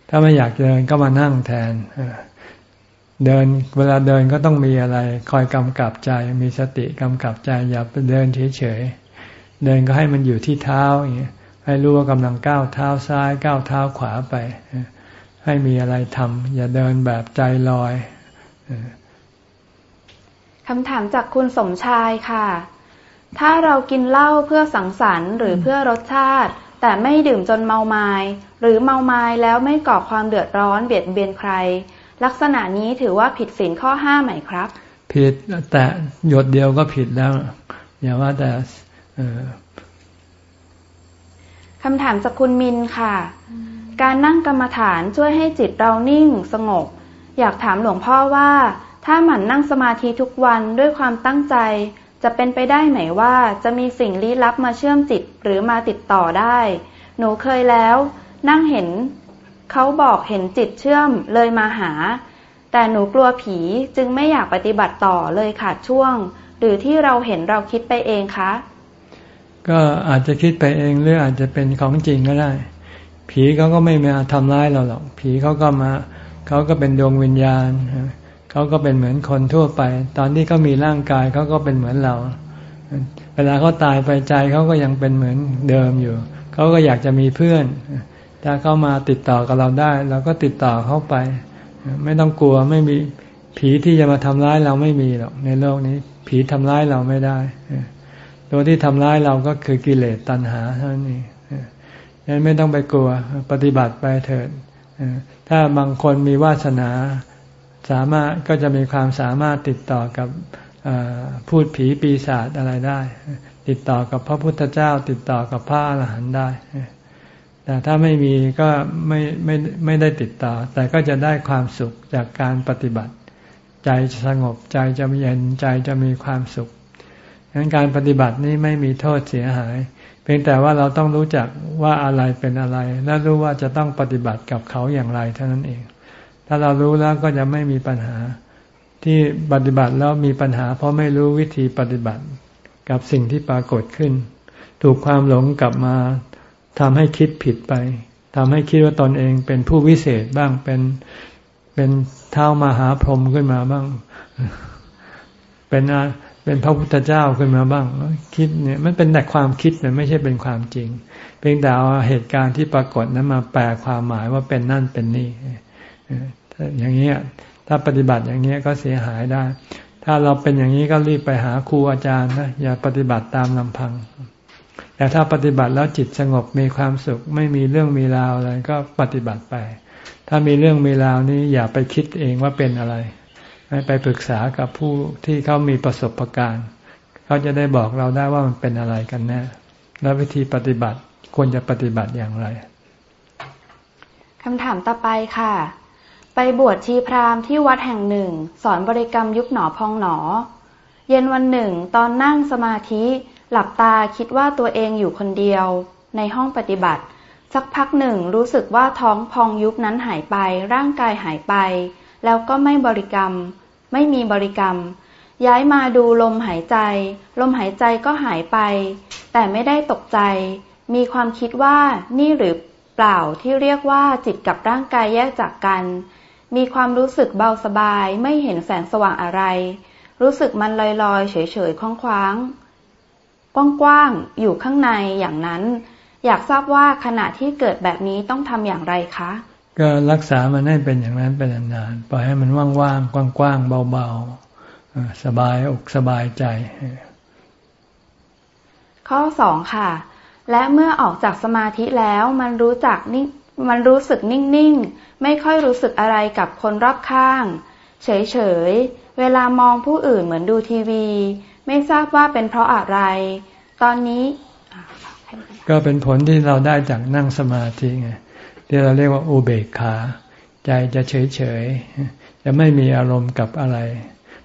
ถ้าไม่อยากเดินก็มานั่งแทน เดินเวลาเดินก็ต้องมีอะไร คอยกำกับใจ มีสติกำกับใจอย่าไปเดินเฉยๆเดินก็ให้มันอยู่ที่เท้าอย่างเงี้ยให้รู้ว่ากำลังก้าวเท้าซ้ายก้าวเท้าขวาไป ให้มีอะไรทำอย่าเดินแบบใจลอยคำถามจากคุณสมชายค่ะ ถ้าเรากินเหล้าเพื่อสังสรรค์ หรือเพื่อรสชาติ แต่ไม่ดื่มจนเมาไมา้หรือเมาไม้แล้วไม่ก่อความเดือดร้อนเบียดเบียนใคร ลักษณะนี้ถือว่าผิดศีลข้อห้าไหมครับ ผิดแต่หยดเดียวก็ผิดแล้ว อย่าว่าแต่คำถามจากคุณมินค่ะ การนั่งกรรมฐานช่วยให้จิตเรานิ่งสงบ อยากถามหลวงพ่อว่า ถ้าหมั่นนั่งสมาธิทุกวันด้วยความตั้งใจ จะเป็นไปได้ไหมว่าจะมีสิ่งลี้ลับมาเชื่อมจิตหรือมาติดต่อได้ หนูเคยแล้ว นั่งเห็น เขาบอกเห็นจิตเชื่อมเลยมาหา แต่หนูกลัวผีจึงไม่อยากปฏิบัติต่อเลยขาดช่วง หรือที่เราเห็นเราคิดไปเองคะ ก็อาจจะคิดไปเองหรืออาจจะเป็นของจริงก็ได้ ผีเขาก็ไม่มาทำร้ายเราหรอก ผีเขาก็มาเขาก็เป็นดวงวิญญาณเขาก็เป็นเหมือนคนทั่วไป ตอนที่เขามีร่างกายเขาก็เป็นเหมือนเรา เวลาเขาตายไปใจเขาก็ยังเป็นเหมือนเดิมอยู่เขาก็อยากจะมีเพื่อน ถ้าเข้ามาติดต่อกับเราได้เราก็ติดต่อเข้าไป ไม่ต้องกลัวไม่มีผีที่จะมาทำร้ายเราไม่มีหรอกในโลกนี้ ผีทำร้ายเราไม่ได้ตัวที่ทำร้ายเราก็คือกิเลสตัณหาเท่านั้นเองยังไม่ต้องไปกลัวปฏิบัติไปเถิดถ้าบางคนมีวาสนาสามารถก็จะมีความสามารถติดต่อกับพูดผีปีศาจอะไรได้ ติดต่อกับพระพุทธเจ้า ติดต่อกับพระอรหันต์ได้ แต่ถ้าไม่มีก็ไม่ไม่ไม่ได้ติดต่อ แต่ก็จะได้ความสุขจากการปฏิบัติ ใจสงบใจจะเย็นใจจะมีความสุขงั้นการปฏิบัตินี้ไม่มีโทษเสียหาย เพียงแต่ว่าเราต้องรู้จักว่าอะไรเป็นอะไร และรู้ว่าจะต้องปฏิบัติกับเขาอย่างไรเท่านั้นเอง ถ้าเรารู้แล้วก็จะไม่มีปัญหา ที่ปฏิบัติแล้วมีปัญหา เพราะไม่รู้วิธีปฏิบัติกับสิ่งที่ปรากฏขึ้น ถูกความหลงกลับมา ทำให้คิดผิดไปทำให้คิดว่าตนเองเป็นผู้วิเศษบ้างเป็นเป็นเท้ามาหาพรหมขึ้นมาบ้าง เป็นเป็นพระพุทธเจ้าขึ้นมาบ้าง คิดเนี่ยมันเป็นแต่ความคิดมันไม่ใช่เป็นความจริง เพียงแต่เอาเหตุการณ์ที่ปรากฏนั้นมาแปลความหมายว่าเป็นนั่นเป็นนี่อย่างเงี้ยถ้าปฏิบัติอย่างเงี้ยก็เสียหายได้ ถ้าเราเป็นอย่างนี้ก็รีบไปหาครูอาจารย์นะอย่าปฏิบัติตามลำพัง แต่ถ้าปฏิบัติแล้วจิตสงบมีความสุข ไม่มีเรื่องมีราวอะไรก็ปฏิบัติไป ถ้ามีเรื่องมีราวนี้อย่าไปคิดเองว่าเป็นอะไรไปปรึกษากับผู้ที่เขามีประสบการณ์เขาจะได้บอกเราได้ว่ามันเป็นอะไรกันแน่และวิธีปฏิบัติควรจะปฏิบัติอย่างไรคำถามต่อไปค่ะ ไปบวชชีพราหมณ์ที่วัดแห่งหนึ่ง สอนบริกรรมยุบหนอพองหนอ เย็นวันหนึ่งตอนนั่งสมาธิ หลับตาคิดว่าตัวเองอยู่คนเดียว ในห้องปฏิบัติ สักพักหนึ่งรู้สึกว่าท้องพองยุบนั้นหายไป ร่างกายหายไป แล้วก็ไม่บริกรรม ไม่มีบริกรรม ย้ายมาดูลมหายใจ ลมหายใจก็หายไป แต่ไม่ได้ตกใจ มีความคิดว่านี่หรือเปล่าที่เรียกว่าจิตกับร่างกายแยกจากกัน มีความรู้สึกเบาสบาย ไม่เห็นแสงสว่างอะไร รู้สึกมันลอยๆ เฉยๆคว้างๆ กว้างๆอยู่ข้างในอย่างนั้น อยากทราบว่าขณะที่เกิดแบบนี้ต้องทำอย่างไรคะ ก็รักษามันให้เป็นอย่างนั้นเป็นนานๆปล่อยให้มันว่างๆกว้างๆเบาๆสบายอกสบายใจ ข้อสองค่ะ และเมื่อออกจากสมาธิแล้วมันรู้จักนิ่งมันรู้สึกนิ่งๆ ไม่ค่อยรู้สึกอะไรกับคนรอบข้าง เฉยๆ เวลามองผู้อื่นเหมือนดูทีวี ไม่ทราบว่าเป็นเพราะอะไร ตอนนี้ ก็เป็นผลที่เราได้จากนั่งสมาธิไงที่เราเรียกว่าอุเบกขา ใจจะเฉยเฉยจะไม่มีอารมณ์กับอะไร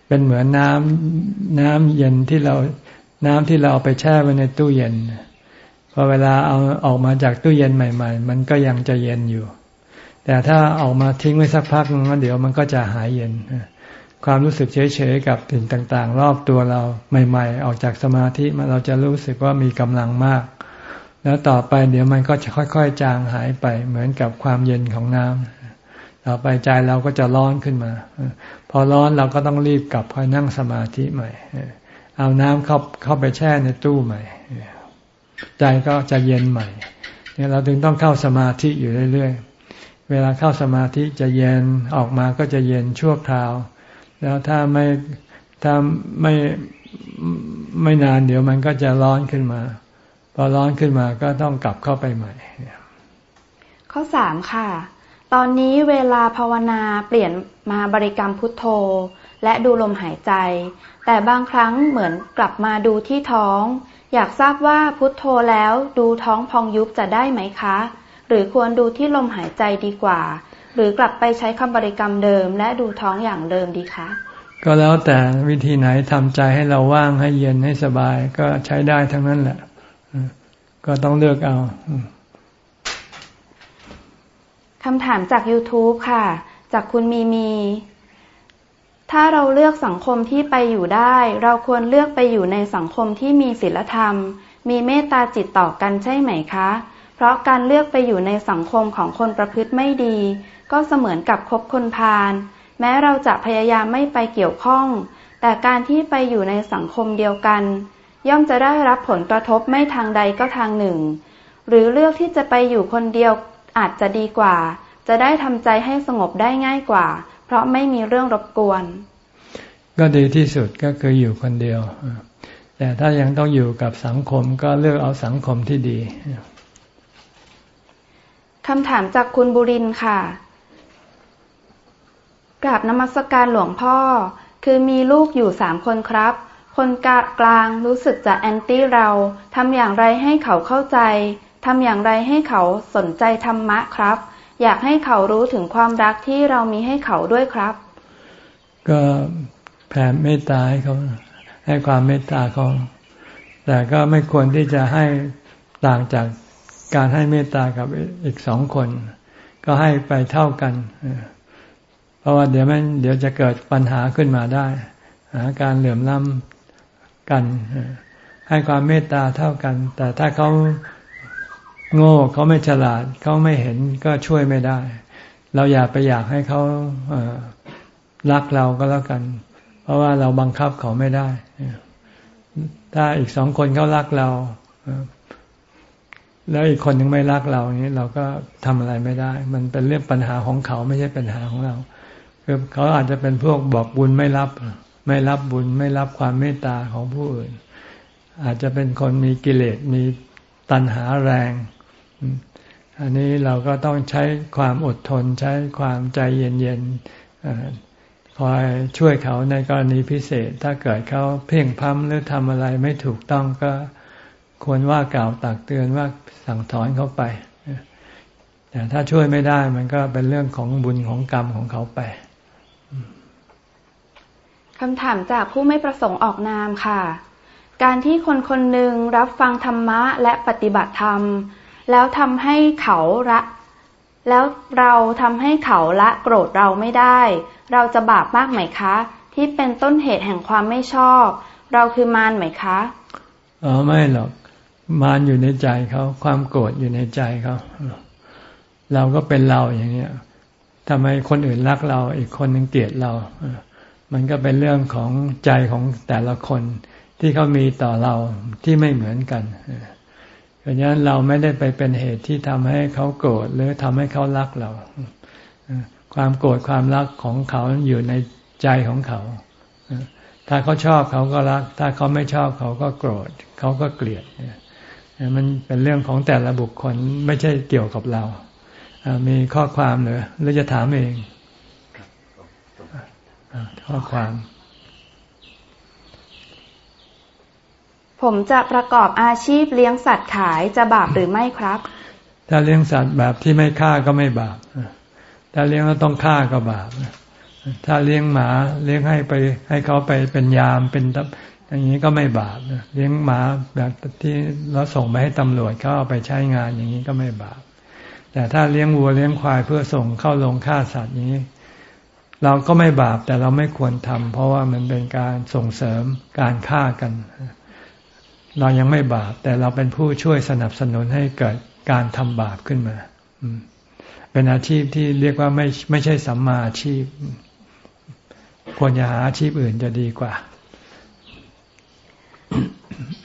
เป็นเหมือนน้ำน้ำเย็นที่เราน้ำที่เราเอาไปแช่ไว้ในตู้เย็นพอเวลาเอาออกมาจากตู้เย็นใหม่ ๆ มันก็ยังจะเย็นอยู่ แต่ถ้าออกมาทิ้งไว้สักพักนึงเดี๋ยวมันก็จะหายเย็น ความรู้สึกเฉยๆกับสิ่งต่างๆ รอบตัวเราใหม่ ๆ ออกจากสมาธิเราจะรู้สึกว่ามีกำลังมาก แล้วต่อไปเดี๋ยวมันก็จะค่อย ๆ จางหายไปเหมือนกับความเย็นของน้ำต่อไปใจเราก็จะร้อนขึ้นมา พอร้อนเราก็ต้องรีบกลับไปนั่งสมาธิใหม่ เอาน้ำเข้าเข้าไปแช่ในตู้ใหม่ ใจก็จะเย็นใหม่เนี่ยเราถึงต้องเข้าสมาธิอยู่เรื่อยๆ เวลาเข้าสมาธิจะเย็นออกมาก็จะเย็นชั่วคราว แล้วถ้าไม่ถ้าไม่ไม่นานเดี๋ยวมันก็จะร้อนขึ้นมา พอร้อนขึ้นมาก็ต้องกลับเข้าไปใหม่ ข้อสามค่ะ ตอนนี้เวลาภาวนาเปลี่ยนมาบริกรรมพุทโธ และดูลมหายใจ แต่บางครั้งเหมือนกลับมาดูที่ท้อง อยากทราบว่าพุทโธแล้วดูท้องพองยุบจะได้ไหมคะ หรือควรดูที่ลมหายใจดีกว่า หรือกลับไปใช้คำบริกรรมเดิม และดูท้องอย่างเดิมดีคะ ก็แล้วแต่วิธีไหนทำใจให้เราว่างให้เย็นให้สบายก็ใช้ได้ทั้งนั้นแหละ ก็ต้องเลือกเอาคำถามจาก YouTube ค่ะ จากคุณมีมี ถ้าเราเลือกสังคมที่ไปอยู่ได้ เราควรเลือกไปอยู่ในสังคมที่มีศีลธรรม มีเมตตาจิตต่อกันใช่ไหมคะ เพราะการเลือกไปอยู่ในสังคมของคนประพฤติไม่ดี ก็เสมือนกับคบคนพาลแม้เราจะพยายามไม่ไปเกี่ยวข้อง แต่การที่ไปอยู่ในสังคมเดียวกัน ย่อมจะได้รับผลกระทบไม่ทางใดก็ทางหนึ่ง หรือเลือกที่จะไปอยู่คนเดียวอาจจะดีกว่า จะได้ทำใจให้สงบได้ง่ายกว่า เพราะไม่มีเรื่องรบกวน ก็ดีที่สุดก็คืออยู่คนเดียว แต่ถ้ายังต้องอยู่กับสังคมก็เลือกเอาสังคมที่ดีคำถามจากคุณบุรินค่ะ กราบนมัสการหลวงพ่อ คือมีลูกอยู่สามคนครับ คนกลางรู้สึกจะแอนตี้เราทำอย่างไรให้เขาเข้าใจทำอย่างไรให้เขาสนใจธรรมะครับ อยากให้เขารู้ถึงความรักที่เรามีให้เขาด้วยครับ ก็แผ่เมตตาให้เขาให้ความเมตตาเขาแต่ก็ไม่ควรที่จะให้ต่างจากการให้เมตตากับอีกสองคน ก็ให้ไปเท่ากัน เพราะว่าเดี๋ยวมันเดี๋ยวจะเกิดปัญหาขึ้นมาได้หาการเหลื่อมล้ำกัน ให้ความเมตตาเท่ากัน แต่ถ้าเขาโง่เขาไม่ฉลาดเขาไม่เห็นก็ช่วยไม่ได้ เราอย่าไปอยากให้เขารักเราก็แล้วกัน เพราะว่าเราบังคับเขาไม่ได้ ถ้าอีกสองคนเขารักเรา แล้วอีกคนยังไม่รักเราอย่างนี้เราก็ทำอะไรไม่ได้ มันเป็นเรื่องปัญหาของเขาไม่ใช่ปัญหาของเรา คือเขาอาจจะเป็นพวกบอกบุญไม่รับ ไม่รับบุญไม่รับความเมตตาของผู้อื่น อาจจะเป็นคนมีกิเลสมีตัณหาแรง อันนี้เราก็ต้องใช้ความอดทนใช้ความใจเย็นๆคอยช่วยเขาในกรณีพิเศษ ถ้าเกิดเขาเพ่งพั้มหรือทำอะไรไม่ถูกต้องก็ควรว่ากล่าวตักเตือนว่าสั่งถอนเขาไปแต่ถ้าช่วยไม่ได้มันก็เป็นเรื่องของบุญของกรรมของเขาไป คำถามจากผู้ไม่ประสงค์ออกนามค่ะ การที่คนคนหนึ่งรับฟังธรรมะและปฏิบัติธรรม แล้วทำให้เขาละแล้วเราทำให้เขาละโกรธเราไม่ได้ เราจะบาปมากไหมคะ ที่เป็นต้นเหตุแห่งความไม่ชอบ เราคือมารไหมคะอ๋อไม่หรอกมารอยู่ในใจเขาความโกรธอยู่ในใจเขาเราก็เป็นเราอย่างเนี้ยทำไมคนอื่นรักเรา อีกคนหนึ่งเกลียดเรา มันก็เป็นเรื่องของใจของแต่ละคนที่เขามีต่อเราที่ไม่เหมือนกันเพราะฉะนั้นเราไม่ได้ไปเป็นเหตุที่ทำให้เขาโกรธหรือทำให้เขารักเรา ความโกรธความรักของเขาอยู่ในใจของเขา ถ้าเขาชอบเขาก็รัก ถ้าเขาไม่ชอบเขาก็โกรธ เขาก็เกลียด มันเป็นเรื่องของแต่ละบุคคลไม่ใช่เกี่ยวกับเรา มีข้อความหรือหรือจะถามเอง ข้อความ ผมจะประกอบอาชีพเลี้ยงสัตว์ขายจะบาปหรือไม่ครับ ถ้าเลี้ยงสัตว์แบบที่ไม่ฆ่าก็ไม่บาปถ้าเลี้ยงแล้วต้องฆ่าก็บาปถ้าเลี้ยงหมาเลี้ยงให้ไปให้เขาไปเป็นยามเป็นอย่างนี้ก็ไม่บาปเลี้ยงหมาแบบที่เราส่งไปให้ตำรวจเขาเอาไปใช้งานอย่างนี้ก็ไม่บาปแต่ถ้าเลี้ยงวัวเลี้ยงควายเพื่อส่งเข้าลงฆ่าสัตว์อย่างนี้ เราก็ไม่บาปแต่เราไม่ควรทำเพราะว่ามันเป็นการส่งเสริมการฆ่ากัน เรายังไม่บาป แต่เราเป็นผู้ช่วยสนับสนุนให้เกิดการทำบาปขึ้นมา เป็นอาชีพที่เรียกว่าไม่ไม่ใช่สัมมาอาชีพ ควรจะหาอาชีพอื่นจะดีกว่า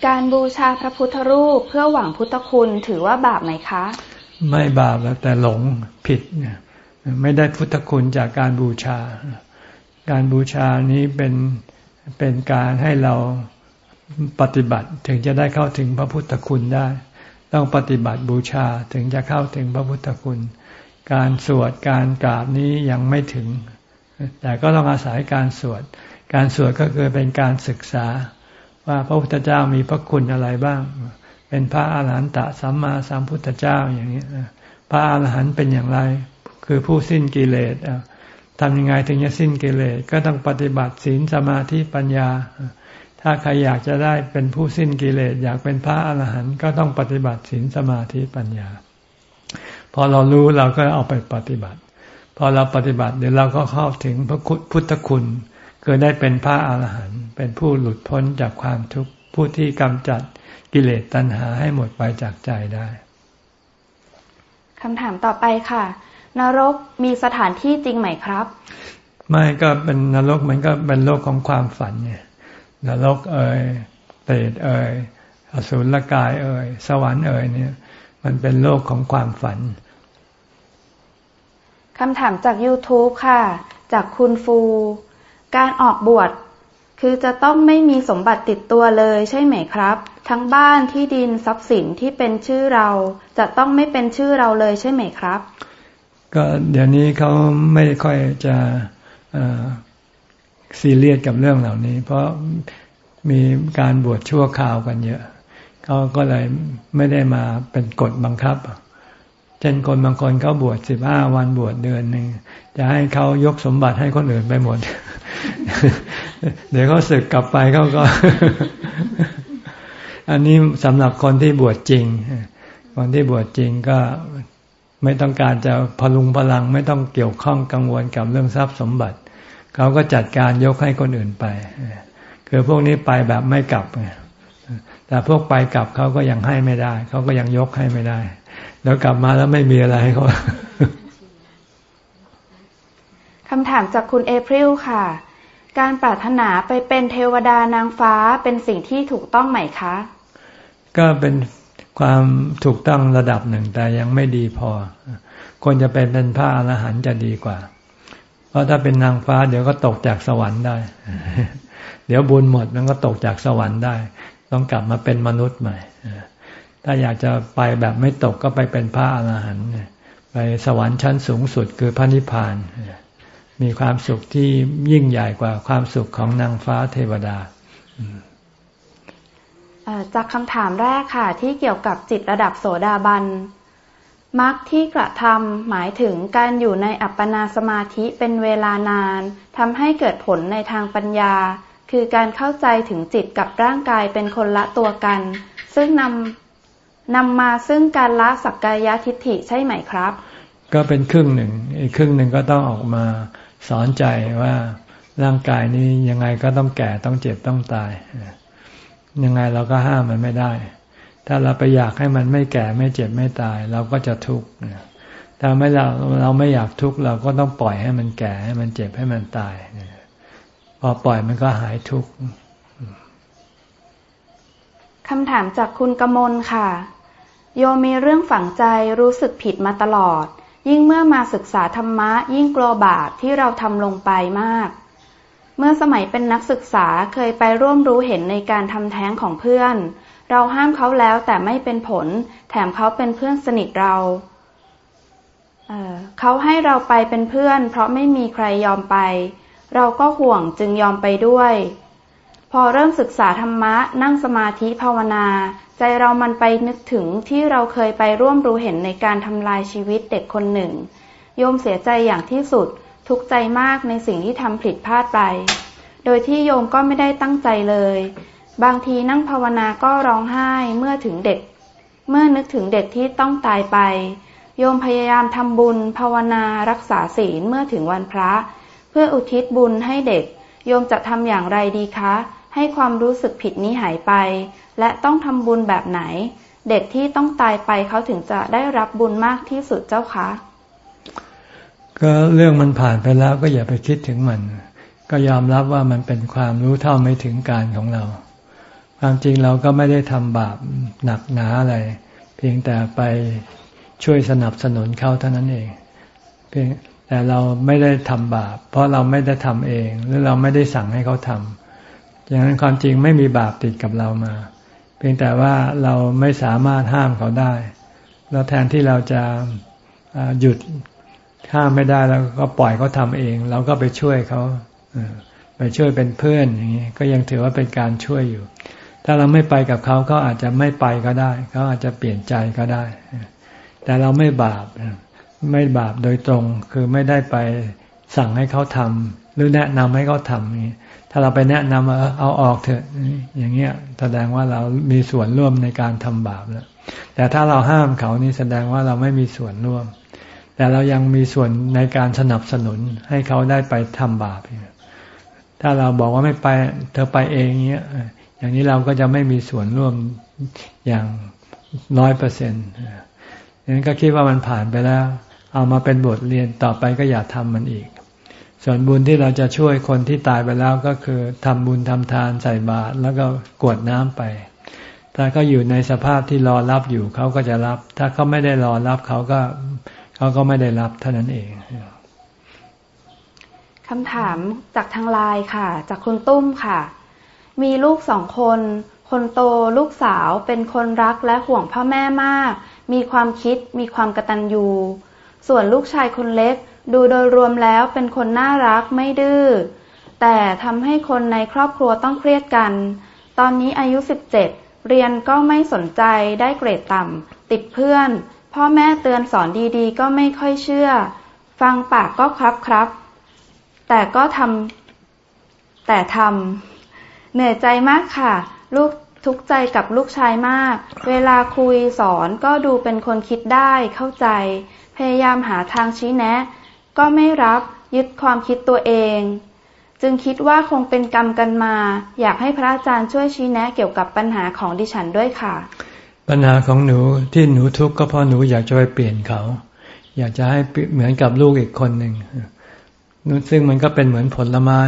การบูชาพระพุทธรูปเพื่อหวังพุทธคุณถือว่าบาปไหมคะ ไม่บาปแล้วแต่หลงผิดเนี่ย ไม่ได้พุทธคุณจากการบูชา การบูชานี้เป็นเป็นการให้เราปฏิบัติถึงจะได้เข้าถึงพระพุทธคุณได้ ต้องปฏิบัติบูชาถึงจะเข้าถึงพระพุทธคุณ การสวดการกราบนี้ยังไม่ถึง แต่ก็ต้องอาศัยการสวด การสวดก็คือเป็นการศึกษา ว่าพระพุทธเจ้ามีพระคุณอะไรบ้าง เป็นพระอาหารหันตสัมมาสัมพุทธเจ้าอย่างนี้พระอาหารหันต์เป็นอย่างไร คือผู้สิ้นกิเลสทำยังไงถึงจะสิ้นกิเลสก็ต้องปฏิบัติศีลสมาธิปัญญา ถ้าใครอยากจะได้เป็นผู้สิ้นกิเลสอยากเป็นพระอรหันต์ก็ต้องปฏิบัติศีลสมาธิปัญญา พอเรารู้เราก็เอาไปปฏิบัติ พอเราปฏิบัติเดี๋ยวเราก็เข้าถึงพระพุทธคุณคือได้เป็นพระอรหันต์เป็นผู้หลุดพ้นจากความทุกข์ผู้ที่กำจัดกิเลสตัณหาให้หมดไปจากใจได้คำถามต่อไปค่ะ นรกมีสถานที่จริงไหมครับ ไม่ก็เป็นนรกมันก็เป็นโลกของความฝันเนี่ยนรกเอ่ยเปรตเอ่ยอสุรกายเอ่ยสวรรค์เอ่ยเนี่ย มันเป็นโลกของความฝันคำถามจาก YouTube ค่ะ จากคุณฟู การออกบวชคือจะต้องไม่มีสมบัติติดตัวเลยใช่ไหมครับ ทั้งบ้านที่ดินทรัพย์สินที่เป็นชื่อเรา จะต้องไม่เป็นชื่อเราเลยใช่ไหมครับ ก็เดี๋ยวนี้เขาไม่ค่อยจะซีเรียสกับเรื่องเหล่านี้ เพราะมีการบวชชั่วคราวกันเยอะเขาก็เลยไม่ได้มาเป็นกฎบังคับ เช่นคนบางคนเขาบวชสิบห้าวันบวชเดือนหนึ่งจะให้เขายกสมบัติให้คนอื่นไปหมด เดี๋ยวเขาสึกกลับไปเขาก็ อันนี้สำหรับคนที่บวชจริงคนที่บวชจริงก็ ไม่ต้องการจะพลุงพลังไม่ต้องเกี่ยวข้องกังวลกับเรื่องทรัพย์สมบัติ เขาก็จัดการยกให้คนอื่นไป คือพวกนี้ไปแบบไม่กลับแต่พวกไปกลับเขาก็ยังให้ไม่ได้ เขาก็ยังยกให้ไม่ได้ แล้วกลับมาแล้วไม่มีอะไรให้เขาคำถามจากคุณเอพริลค่ะ การปรารถนาไปเป็นเทวดานางฟ้าเป็นสิ่งที่ถูกต้องไหมคะ ก็เป็น ความถูกต้องระดับหนึ่งแต่ยังไม่ดีพอ ควรจะเป็นเป็นพระอรหันต์จะดีกว่า เพราะถ้าเป็นนางฟ้า เดี๋ยวก็ตกจากสวรรค์ได้ เดี๋ยวบุญหมดมันก็ตกจากสวรรค์ได้ ต้องกลับมาเป็นมนุษย์ใหม่ถ้าอยากจะไปแบบไม่ตกก็ไปเป็นพระอรหันต์ไปสวรรค์ชั้นสูงสุดคือพระนิพพานมีความสุขที่ยิ่งใหญ่กว่าความสุขของนางฟ้าเทวดา จากคำถามแรกค่ะ ที่เกี่ยวกับจิตระดับโสดาบันมรรคที่กระทำหมายถึงการอยู่ในอัปปนาสมาธิเป็นเวลานานทำให้เกิดผลในทางปัญญา คือการเข้าใจถึงจิตกับร่างกายเป็นคนละตัวกัน ซึ่งนำนำมาซึ่งการละสักกายทิฏฐิใช่ไหมครับ ก็เป็นครึ่งหนึ่ง อีกครึ่งหนึ่งก็ต้องออกมาสอนใจว่าร่างกายนี้ยังไงก็ต้องแก่ต้องเจ็บต้องตาย ยังไงเราก็ห้ามมันไม่ได้ ถ้าเราไปอยากให้มันไม่แก่ไม่เจ็บไม่ตาย เราก็จะทุกข์ถ้าไม่เราเราไม่อยากทุกข์เราก็ต้องปล่อยให้มันแก่ให้มันเจ็บให้มันตายพอปล่อยมันก็หายทุกข์คำถามจากคุณกมลค่ะ โยมีเรื่องฝังใจรู้สึกผิดมาตลอด ยิ่งเมื่อมาศึกษาธรรมะ ยิ่งกลัวบาปที่เราทำลงไปมาก เมื่อสมัยเป็นนักศึกษาเคยไปร่วมรู้เห็นในการทำแท้งของเพื่อน เราห้ามเขาแล้วแต่ไม่เป็นผล แถมเขาเป็นเพื่อนสนิทเราเเขาให้เราไปเป็นเพื่อน เพราะไม่มีใครยอมไป เราก็ห่วงจึงยอมไปด้วย พอเริ่มศึกษาธรรมะนั่งสมาธิภาวนา ใจเรามันไปนึกถึงที่เราเคยไปร่วมรู้เห็นในการทำลายชีวิตเด็กคนหนึ่ง โยมเสียใจอย่างที่สุด ทุกข์ใจมากในสิ่งที่ทำผิดพลาดไป โดยที่โยมก็ไม่ได้ตั้งใจเลย บางทีนั่งภาวนาก็ร้องไห้เมื่อถึงเด็ก เมื่อนึกถึงเด็กที่ต้องตายไป โยมพยายามทำบุญ ภาวนารักษาศีลเมื่อถึงวันพระ เพื่ออุทิศบุญให้เด็ก โยมจะทำอย่างไรดีคะ ให้ความรู้สึกผิดนี้หายไป และต้องทำบุญแบบไหน เด็กที่ต้องตายไปเขาถึงจะได้รับบุญมากที่สุดเจ้าคะ ก็เรื่องมันผ่านไปแล้วก็อย่าไปคิดถึงมัน ก็ยอมรับว่ามันเป็นความรู้เท่าไม่ถึงการของเรา ความจริงเราก็ไม่ได้ทำบาปหนักหนาอะไร เพียงแต่ไปช่วยสนับสนุนเขาเท่านั้นเองเพียงแต่เราไม่ได้ทำบาป เพราะเราไม่ได้ทำเอง หรือเราไม่ได้สั่งให้เขาทำอย่างนั้นความจริงไม่มีบาปติดกับเรามา เพียงแต่ว่าเราไม่สามารถห้ามเขาได้ แล้วแทนที่เราจะหยุด ห้ามไม่ได้แล้วก็ปล่อยเขาทำเอง เราก็ไปช่วยเขาไปช่วยเป็นเพื่อนอย่างนี้ก็ยังถือว่าเป็นการช่วยอยู่ ถ้าเราไม่ไปกับเขาเขาอาจจะไม่ไปก็ได้เขาอาจจะเปลี่ยนใจก็ได้ แต่เราไม่บาปไม่บาปโดยตรงคือไม่ได้ไปสั่งให้เขาทำหรือแนะนำให้เขาทำนี้ถ้าเราไปแนะนำเอาออกเถอะอย่างเงี้ยแสดงว่าเรามีส่วนร่วมในการทำบาปแล้วแต่ถ้าเราห้ามเขานี่แสดงว่าเราไม่มีส่วนร่วม แต่เรายังมีส่วนในการสนับสนุนให้เขาได้ไปทำบาปถ้าเราบอกว่าไม่ไปเธอไปเองเงี้ย อย่างนี้เราก็จะไม่มีส่วนร่วมอย่างร้อยเปอร์เซ็นต์ดังนั้นก็คิดว่ามันผ่านไปแล้ว เอามาเป็นบทเรียนต่อไปก็อย่าทำมันอีก ส่วนบุญที่เราจะช่วยคนที่ตายไปแล้วก็คือทำบุญทำทานใส่บาตรแล้วก็กวดน้ำไปถ้าเขาอยู่ในสภาพที่รอรับอยู่เขาก็จะรับ ถ้าเขาไม่ได้รอรับเขาก็ เขาก็ไม่ได้รับเท่านั้นเองคำถามจากทางไลน์ค่ะ จากคุณตุ้มค่ะ มีลูกสองคน คนโตลูกสาวเป็นคนรักและห่วงพ่อแม่มาก มีความคิดมีความกตัญญูส่วนลูกชายคนเล็ก ดูโดยรวมแล้วเป็นคนน่ารักไม่ดื้อแต่ทำให้คนในครอบครัวต้องเครียดกัน ตอนนี้อายุ 17 เรียนก็ไม่สนใจได้เกรดต่ำติดเพื่อน พ่อแม่เตือนสอนดีๆ ก็ไม่ค่อยเชื่อ ฟังปากก็ครับครับ แต่ก็ทำแต่ทำเหนื่อยใจมากค่ะ ลูกทุกใจกับลูกชายมาก เวลาคุยสอนก็ดูเป็นคนคิดได้เข้าใจ พยายามหาทางชี้แนะ ก็ไม่รับยึดความคิดตัวเอง จึงคิดว่าคงเป็นกรรมกันมา อยากให้พระอาจารย์ช่วยชี้แนะเกี่ยวกับปัญหาของดิฉันด้วยค่ะ ปัญหาของหนูที่หนูทุกข์ก็เพราะหนูอยากจะไปเปลี่ยนเขา อยากจะให้เหมือนกับลูกอีกคนหนึ่งซึ่งมันก็เป็นเหมือนผลไม้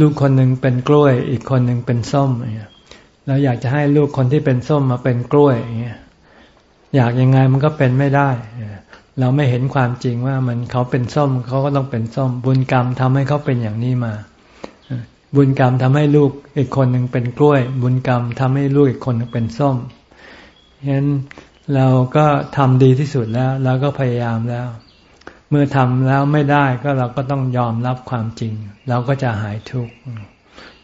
ลูกคนหนึ่งเป็นกล้วย อีกคนหนึ่งเป็นส้มแล้วอยากจะให้ลูกคนที่เป็นส้มมาเป็นกล้วยอย่างเงี้ยอยากยังไงมันก็เป็นไม่ได้เราไม่เห็นความจริงว่ามันเขาเป็นส้มเขาก็ต้องเป็นส้ม บุญกรรมทำให้เขาเป็นอย่างนี้มา บุญกรรมทำให้ลูกอีกคนหนึ่งเป็นกล้วย บุญกรรมทำให้ลูกอีกคนนึงเป็นส้ม ฉะนั้นเราก็ทำดีที่สุดแล้วเราก็พยายามแล้ว เมื่อทำแล้วไม่ได้ก็เราก็ต้องยอมรับความจริง เราก็จะหายทุกข์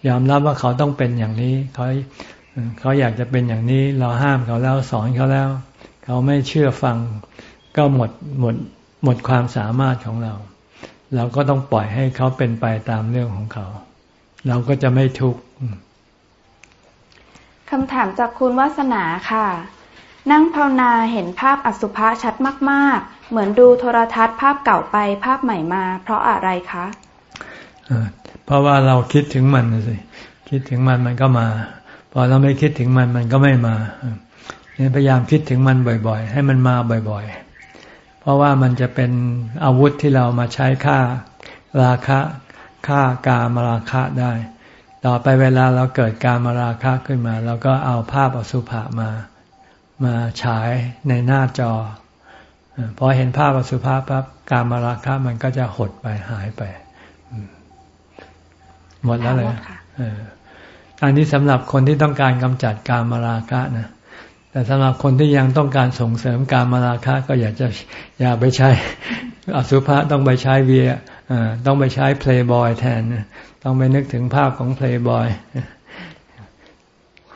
ยอมรับว่าเขาต้องเป็นอย่างนี้ เขาเขาอยากจะเป็นอย่างนี้ เราห้ามเขาแล้วสอนเขาแล้ว เขาไม่เชื่อฟัง ก็หมดหมดหมดความสามารถของเรา เราก็ต้องปล่อยให้เขาเป็นไปตามเรื่องของเขา เราก็จะไม่ทุกข์คำถามจากคุณวาสนาค่ะ นั่งภาวนาเห็นภาพอสุภะชัดมากๆ เหมือนดูโทรทัศน์ภาพเก่าไปภาพใหม่มา เพราะอะไรคะเพราะว่าเราคิดถึงมันสิคิดถึงมันมันก็มา พอเราไม่คิดถึงมันมันก็ไม่มาเนี่ยพยายามคิดถึงมันบ่อย ๆ ให้มันมาบ่อยๆ เพราะว่ามันจะเป็นอาวุธที่เรามาใช้ฆ่าราคะฆ่ากามราคะได้ ต่อไปเวลาเราเกิดการมราคะขึ้นมาเราก็เอาภาพอสุภะมา มาฉายในหน้าจอพอเห็นภาพอสุภะปั๊บการมาราคะมันก็จะหดไปหายไป หมดแล้วเลยอันนี้สำหรับคนที่ต้องการกำจัดการมาราคะนะแต่สำหรับคนที่ยังต้องการส่งเสริมการมาราคะก็อยากจะอย่าไปใช้อสุภะต้องไปใช้เวียต้องไปใช้เพลย์บอยแทนต้องไปนึกถึงภาพของเพลย์บอย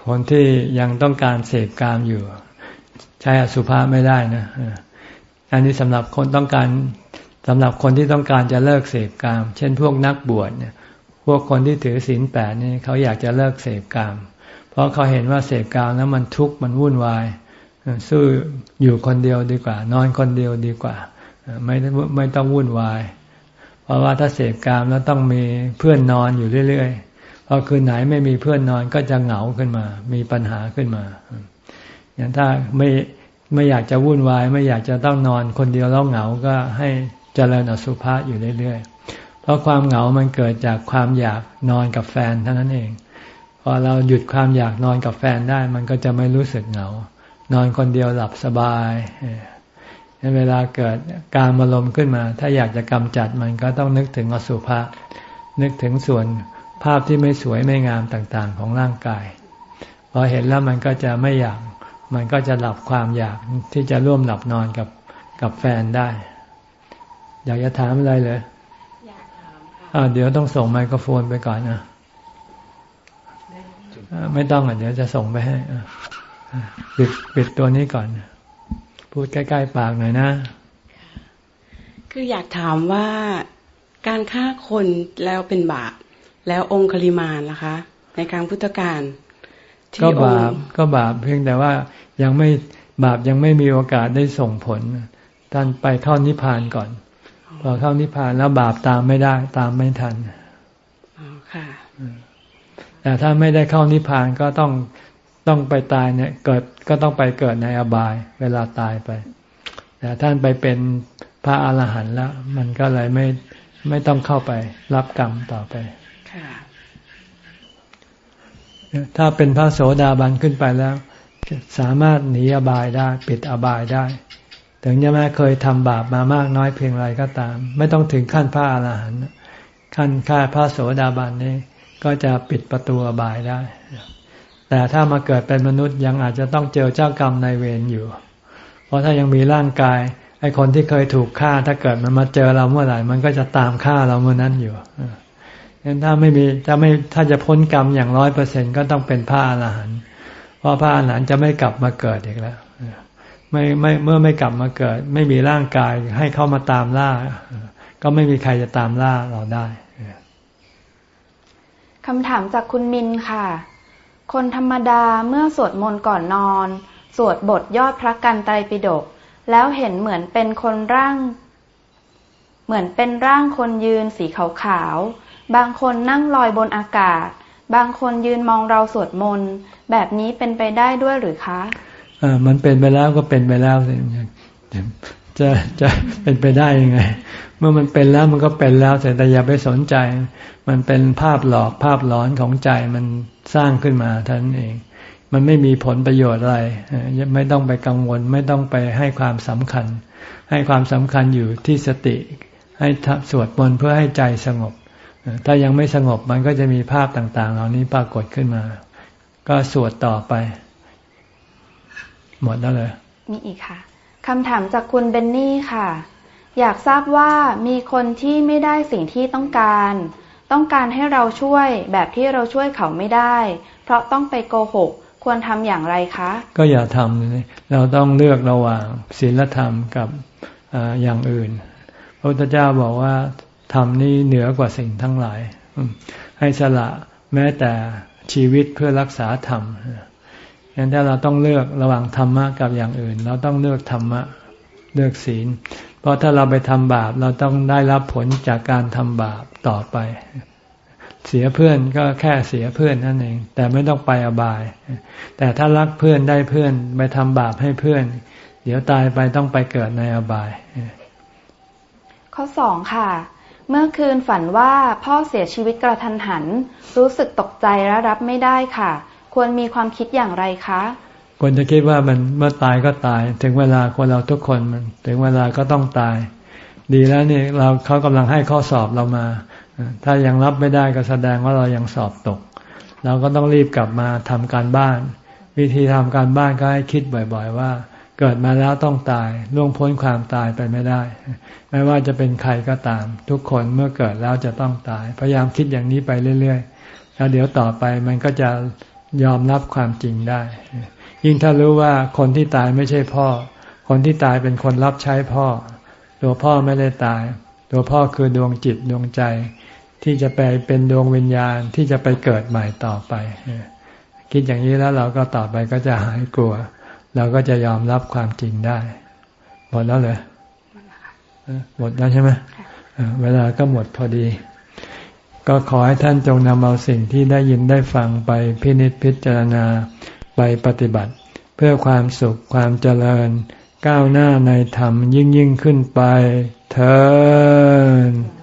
คนที่ยังต้องการเสพกามอยู่ ใช้อสุภะไม่ได้นะอันนี้สำหรับคนต้องการสำหรับคนที่ต้องการจะเลิกเสพกาม เช่นพวกนักบวชเนี่ย พวกคนที่ถือศีลแปดนี่เขาอยากจะเลิกเสพกาม เพราะเขาเห็นว่าเสพกาวแล้วมันทุกข์มันวุ่นวาย สู้อยู่คนเดียวดีกว่า นอนคนเดียวดีกว่า ไม่ไม่ต้องวุ่นวาย เพราะว่าถ้าเสพกามแล้วต้องมีเพื่อนนอนอยู่เรื่อยๆพอคืนไหนไม่มีเพื่อนนอนก็จะเหงาขึ้นมา มีปัญหาขึ้นมา อย่างถ้าไม่ไม่อยากจะวุ่นวาย ไม่อยากจะต้องนอนคนเดียวแล้วเหงาก็ให้เจริญอสุภะอยู่เรื่อยๆ เพราะความเหงามันเกิดจากความอยากนอนกับแฟนเท่านั้นเอง พอเราหยุดความอยากนอนกับแฟนได้ มันก็จะไม่รู้สึกเหงา นอนคนเดียวหลับสบายเวลาเกิดการมาลมขึ้นมา ถ้าอยากจะกำจัดมันก็ต้องนึกถึงอสุภะนึกถึงส่วนภาพที่ไม่สวยไม่งามต่างๆ ของร่างกาย พอเห็นแล้วมันก็จะไม่อยาก มันก็จะหลับความอยากที่จะร่วมหลับนอนกับกับแฟนได้ อยากจะถามอะไรเลยอยากถามค่ะเดี๋ยวต้องส่งไมโครโฟนไปก่อนนะไม่ต้องอะเดี๋ยวจะส่งไปให้ปิดปิดตัวนี้ก่อน พูดใกล้ๆปากหน่อยนะ คืออยากถามว่าการฆ่าคนแล้วเป็นบาปแล้วองค์คลิมานล่ะคะ ในครั้งพุทธกาล ก็บาปก็บาปเพียงแต่ว่ายังไม่บาปยังไม่มีโอกาสได้ส่งผลท่านไปเข้านิพพานก่อน พอเข้านิพพานแล้วบาปตามไม่ได้ตามไม่ทันอ๋อค่ะแต่ถ้าไม่ได้เข้านิพพานก็ต้องต้องไปตายเนี่ยเกิดก็ต้องไปเกิดในอบาย เวลาตายไป แต่ท่านไปเป็นพระอาหารหันต์แล้ว มันก็เลยไม่ไม่ต้องเข้าไปรับกรรมต่อไป ถ้าเป็นพระโสดาบันขึ้นไปแล้ว สามารถหนีอบายได้ ปิดอบายได้ ถึงจะแม้เคยทำบาปมามากน้อยเพียงไรก็ตาม ไม่ต้องถึงขั้นพระอรหันต์ขั้นค่าพระโสดาบันนี้ก็จะปิดประตูอบายได้ แต่ถ้ามาเกิดเป็นมนุษย์ยังอาจจะต้องเจอเจ้ากรรมนายเวรอยู่ เพราะถ้ายังมีร่างกายไอ้คนที่เคยถูกฆ่าถ้าเกิดมันมาเจอเราเมื่อไหร่ มันก็จะตามฆ่าเราเมื่อนั้นอยู่ งั้นถ้าไม่มีถ้าไม่ถ้าจะพ้นกรรมอย่างร้อยเปอร์เซ็นก็ต้องเป็นพระอรหันต์เพราะพระอรหันต์จะไม่กลับมาเกิดอีกแล้วไม่ไม่เมื่อไม่กลับมาเกิด ไม่มีร่างกายให้เข้ามาตามล่า ก็ไม่มีใครจะตามล่าเราได้คำถามจากคุณมินค่ะ คนธรรมดาเมื่อสวดมนต์ก่อนนอน สวดบทยอดพระกันไตรปิฎกแล้วเห็นเหมือนเป็นคนร่าง เหมือนเป็นร่างคนยืนสีขาวๆ บางคนนั่งลอยบนอากาศ บางคนยืนมองเราสวดมนต์ แบบนี้เป็นไปได้ด้วยหรือคะอ่ามันเป็นไปแล้วก็เป็นไปแล้วสิจะจะเป็นไปได้ยังไง เมื่อมันเป็นแล้วมันก็เป็นแล้วแต่อย่าไปสนใจ มันเป็นภาพหลอกภาพหลอนของใจมันสร้างขึ้นมาท่านเอง มันไม่มีผลประโยชน์อะไรไม่ต้องไปกังวล ไม่ต้องไปให้ความสำคัญ ให้ความสำคัญอยู่ที่สติ ให้สวดมนต์เพื่อให้ใจสงบ ถ้ายังไม่สงบมันก็จะมีภาพต่างๆ เหล่านี้ปรากฏขึ้นมา ก็สวดต่อไป หมดแล้วเลย มีอีกค่ะคำถามจากคุณเบนนี่ค่ะ อยากทราบว่ามีคนที่ไม่ได้สิ่งที่ต้องการ ต้องการให้เราช่วยแบบที่เราช่วยเขาไม่ได้ เพราะต้องไปโกหกควรทำอย่างไรคะ ก็อย่าทำเลยเราต้องเลือกระหว่างศีลธรรมกับออย่างอื่นพระพุทธเจ้าบอกว่า ธรรมนี้เหนือกว่าสิ่งทั้งหลาย ให้สละแม้แต่ชีวิตเพื่อรักษาธรรมงั้นถ้าเราต้องเลือกระหว่างธรรมะกับอย่างอื่น เราต้องเลือกธรรมะเลือกศีล เพราะถ้าเราไปทำบาปเราต้องได้รับผลจากการทำบาปต่อไป เสียเพื่อนก็แค่เสียเพื่อนนั่นเอง แต่ไม่ต้องไปอบาย แต่ถ้ารักเพื่อนได้เพื่อนไปทำบาปให้เพื่อน เดี๋ยวตายไปต้องไปเกิดในอบาย ข้อสองค่ะ เมื่อคืนฝันว่าพ่อเสียชีวิตกระทันหัน รู้สึกตกใจและรับไม่ได้ค่ะ ควรมีความคิดอย่างไรคะควรจะคิดว่ามันเมื่อตายก็ตาย ถึงเวลาคนเราทุกคนมันถึงเวลาก็ต้องตาย ดีแล้วนี่เราเขากำลังให้ข้อสอบเรามา ถ้ายังรับไม่ได้ก็แสดงว่าเรายังสอบตก เราก็ต้องรีบกลับมาทำการบ้าน วิธีทำการบ้านก็ให้คิดบ่อย ๆ ว่า เกิดมาแล้วต้องตายล่วงพ้นความตายไปไม่ได้ ไม่ว่าจะเป็นใครก็ตาม ทุกคนเมื่อเกิดแล้วจะต้องตาย พยายามคิดอย่างนี้ไปเรื่อยๆ แล้วเดี๋ยวต่อไปมันก็จะยอมรับความจริงได้ ยิ่งถ้ารู้ว่าคนที่ตายไม่ใช่พ่อ คนที่ตายเป็นคนรับใช้พ่อ ตัวพ่อไม่ได้ตาย ตัวพ่อคือดวงจิตดวงใจ ที่จะไปเป็นดวงวิญญาณที่จะไปเกิดใหม่ต่อไป คิดอย่างนี้แล้วเราก็ต่อไปก็จะหายกลัว เราก็จะยอมรับความจริงได้หมดแล้วเลยหมดแล้วใช่ไหมเวลาก็หมดพอดี ก็ขอให้ท่านจงนำเอาสิ่งที่ได้ยินได้ฟังไปพินิจพิจารณาไปปฏิบัติ เพื่อความสุขความเจริญ ก้าวหน้าในธรรมยิ่งยิ่งขึ้นไปเธอ